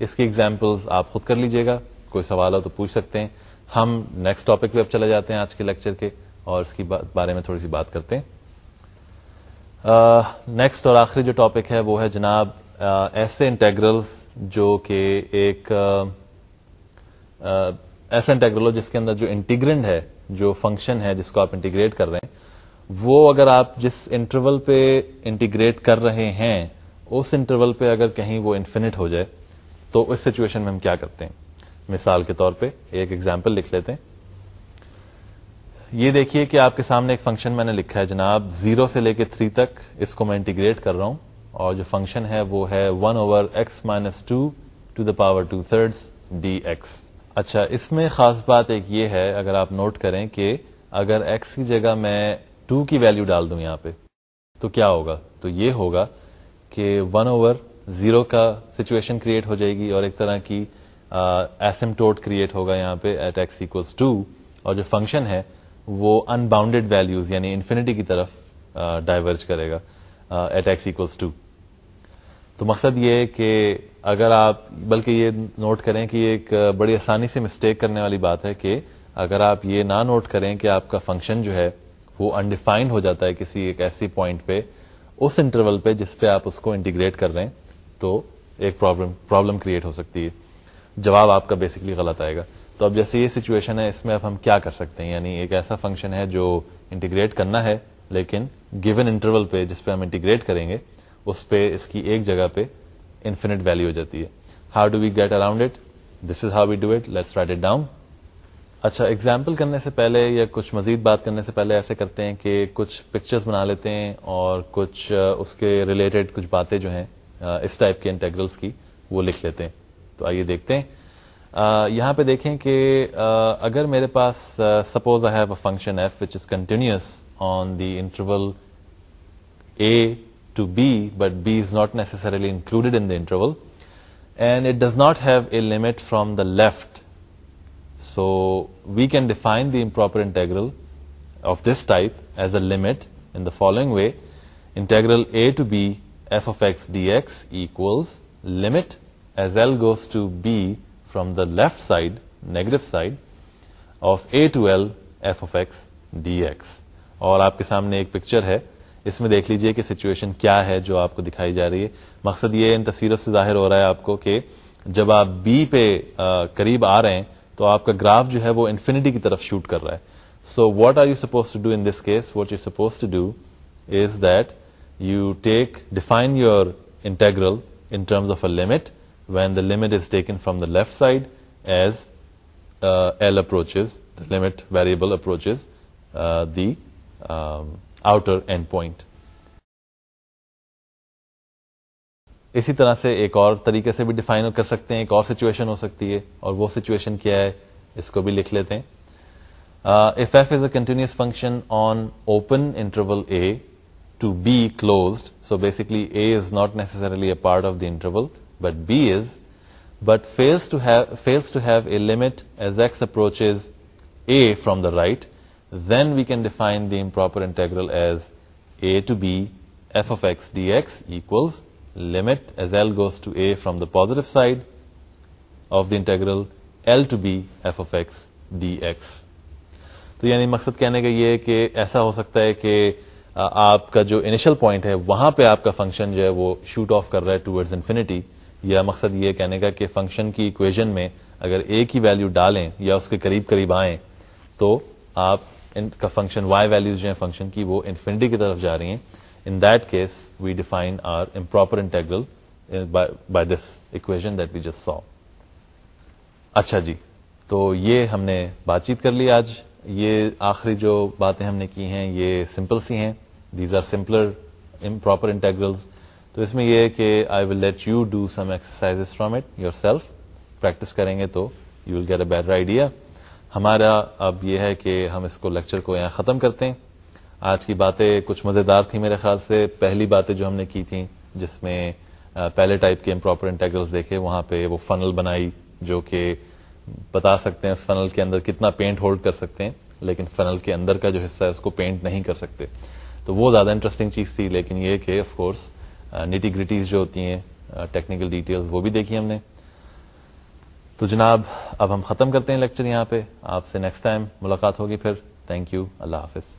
اس کی ایگزامپلس آپ خود کر لیجیے گا۔ کوئی سوال ہو تو پوچھ سکتے ہیں۔ ہم نیکسٹ ٹاپک پہ اب چلے جاتے ہیں آج کے لیکچر کے اور اس کی بارے میں تھوڑی سی بات کرتے ہیں۔ نیکسٹ اور آخری جو ٹاپک ہے وہ ہے جناب ایسے انٹیگرلس جو کہ ایک ایسا انٹیگرل ہو جس کے اندر جو انٹیگرنٹ ہے، جو فنکشن ہے جس کو آپ انٹیگریٹ کر رہے ہیں، وہ اگر آپ جس انٹرول پہ انٹیگریٹ کر رہے ہیں، اس انٹرول پہ اگر کہیں وہ انفینٹ ہو جائے تو اس سچویشن میں ہم کیا کرتے ہیں؟ مثال کے طور پہ ایک ایگزامپل لکھ لیتے ہیں۔ یہ دیکھیے کہ آپ کے سامنے ایک فنکشن میں نے لکھا ہے جناب زیرو سے لے کے تھری تک اس کو میں انٹیگریٹ کر رہا ہوں اور جو فنکشن ہے وہ ہے one over x minus two to the power two third d x اچھا اس میں خاص بات ایک یہ ہے، اگر آپ نوٹ کریں کہ اگر ایکس کی جگہ میں ٹو کی ویلو ڈال دوں یہاں پہ، تو کیا ہوگا؟ تو یہ ہوگا کہ ون اوور زیرو کا سچویشن کریٹ ہو جائے گی اور ایک طرح کی ایسم ٹوٹ کریٹ ہوگا یہاں پہ ایٹ ایکس اکوس ٹو اور جو فنکشن ہے وہ ان باؤنڈیڈ ویلوز یعنی انفینٹی کی طرف ڈائیورج کرے گا ایٹ ایکس اکوس ٹو تو مقصد یہ ہے کہ اگر آپ، بلکہ یہ نوٹ کریں کہ یہ ایک بڑی آسانی سے مسٹیک کرنے والی بات ہے کہ اگر آپ یہ نہ نوٹ کریں کہ آپ کا فنکشن جو ہے وہ انڈیفائنڈ ہو جاتا ہے کسی ایک ایسی پوائنٹ پہ، اس انٹرول پہ جس پہ آپ اس کو انٹیگریٹ کر رہے ہیں تو ایک پرابلم پرابلم کریٹ ہو سکتی ہے۔ جواب آپ کا بیسکلی غلط آئے گا۔ تو اب جیسے یہ سچویشن ہے، اس میں اب ہم کیا کر سکتے ہیں؟ یعنی ایک ایسا فنکشن ہے جو انٹیگریٹ کرنا ہے، لیکن گیون انٹرول پہ جس پہ ہم انٹیگریٹ کریں گے، اس پہ اس کی ایک جگہ پہ انفینٹ ویلو ہو جاتی ہے۔ How do we get around it this is how we do it let's write it down اچھا ایگزامپل کرنے سے پہلے یا کچھ مزید بات کرنے سے پہلے ایسے کرتے ہیں کہ کچھ پکچرز بنا لیتے ہیں اور کچھ، اس کے ریلیٹڈ کچھ باتیں جو ہیں ٹائپ کے انٹرگرلس کی وہ لکھ لیتے ہیں۔ تو آئیے دیکھتے ہیں۔ یہاں پہ دیکھیں کہ اگر میرے پاس suppose I a function on the interval but B is not necessarily included interval and it does not have a limit from the left so we can define them proper integral of this type as a limit in the following way integral A to B to B f of x dx equals limit as L goes to B from the left side, negative side, of A to L f of x dx. اور آپ کے سامنے ایک picture ہے۔ اس میں دیکھ لیجیے کہ سچویشن کیا ہے جو آپ کو دکھائی جا رہی ہے۔ مقصد یہ ان تصویروں سے ظاہر ہو رہا ہے آپ کو کہ جب آپ بی پہ قریب آ رہے ہیں تو آپ کا گراف جو ہے وہ انفینٹی کی طرف شوٹ کر رہا ہے۔ So what are you suppose to do in this case what you suppose to do is that you take define your integral in terms of a limit when the limit is taken from the left side as L approaches the limit variable approaches the outer end point اسی طرح سے ایک اور طریقے سے بھی define کر سکتے ہیں، ایک اور سچویشن ہو سکتی ہے، اور وہ سچویشن کیا ہے، اس کو بھی لکھ لیتے ہیں۔ If f is a continuous function on open interval A to B closed so basically A is not necessarily a part of the interval but B is but fails to have a limit as x approach A from the right then we can define the improper integral as a to b f of x dx equals limit as L goes to a from the positive side of the integral L to b f of x dx. تو یعنی مقصد کہنے کا یہ کہ ایسا ہو سکتا ہے کہ آپ کا جو انیشل پوائنٹ ہے، وہاں پہ آپ کا فنکشن جو ہے وہ شوٹ آف کر رہا ہے ٹوڈز انفینٹی یا مقصد یہ کہنے کا کہ فنکشن کی اکویژن میں اگر اے کی ویلو ڈالیں یا اس کے قریب قریب آئیں، تو آپ کا فنکشن وائی ویلوز جو ہیں فنکشن کی وہ انفینٹی کی طرف جا رہی ہیں. In that case we define our improper integral by this equation that we just so اچھا جی. تو یہ ہم نے بات چیت کر لی آج. یہ آخری جو باتیں ہم نے کی ہیں، یہ سمپل سی ہیں. These are simpler improper integrals تو اس میں یہ ہے کہ I will let you do some exercise from it yourself practice کریں گے تو you will get a better idea ہمارا اب یہ ہے کہ ہم اس کو لیکچر کو یہاں ختم کرتے ہیں. آج کی باتیں کچھ مزیدار تھیں میرے خیال سے. پہلی باتیں جو ہم نے کی تھیں جس میں پہلے ٹائپ کے امپراپر انٹیگرلس دیکھے، وہاں پہ وہ فنل بنائی جو کہ بتا سکتے ہیں اس فنل کے اندر کتنا پینٹ ہولڈ کر سکتے ہیں، لیکن فنل کے اندر کا جو حصہ ہے اس کو پینٹ نہیں کر سکتے۔ تو وہ زیادہ انٹرسٹنگ چیز تھی، لیکن یہ کہ آف کورس نیٹی گریٹیز جو ہوتی ہیں ٹیکنیکل ڈیٹیلز وہ بھی دیکھی ہم نے۔ تو جناب، اب ہم ختم کرتے ہیں لیکچر یہاں پہ۔ آپ سے نیکسٹ ٹائم ملاقات ہوگی پھر۔ تھینک یو اللہ حافظ۔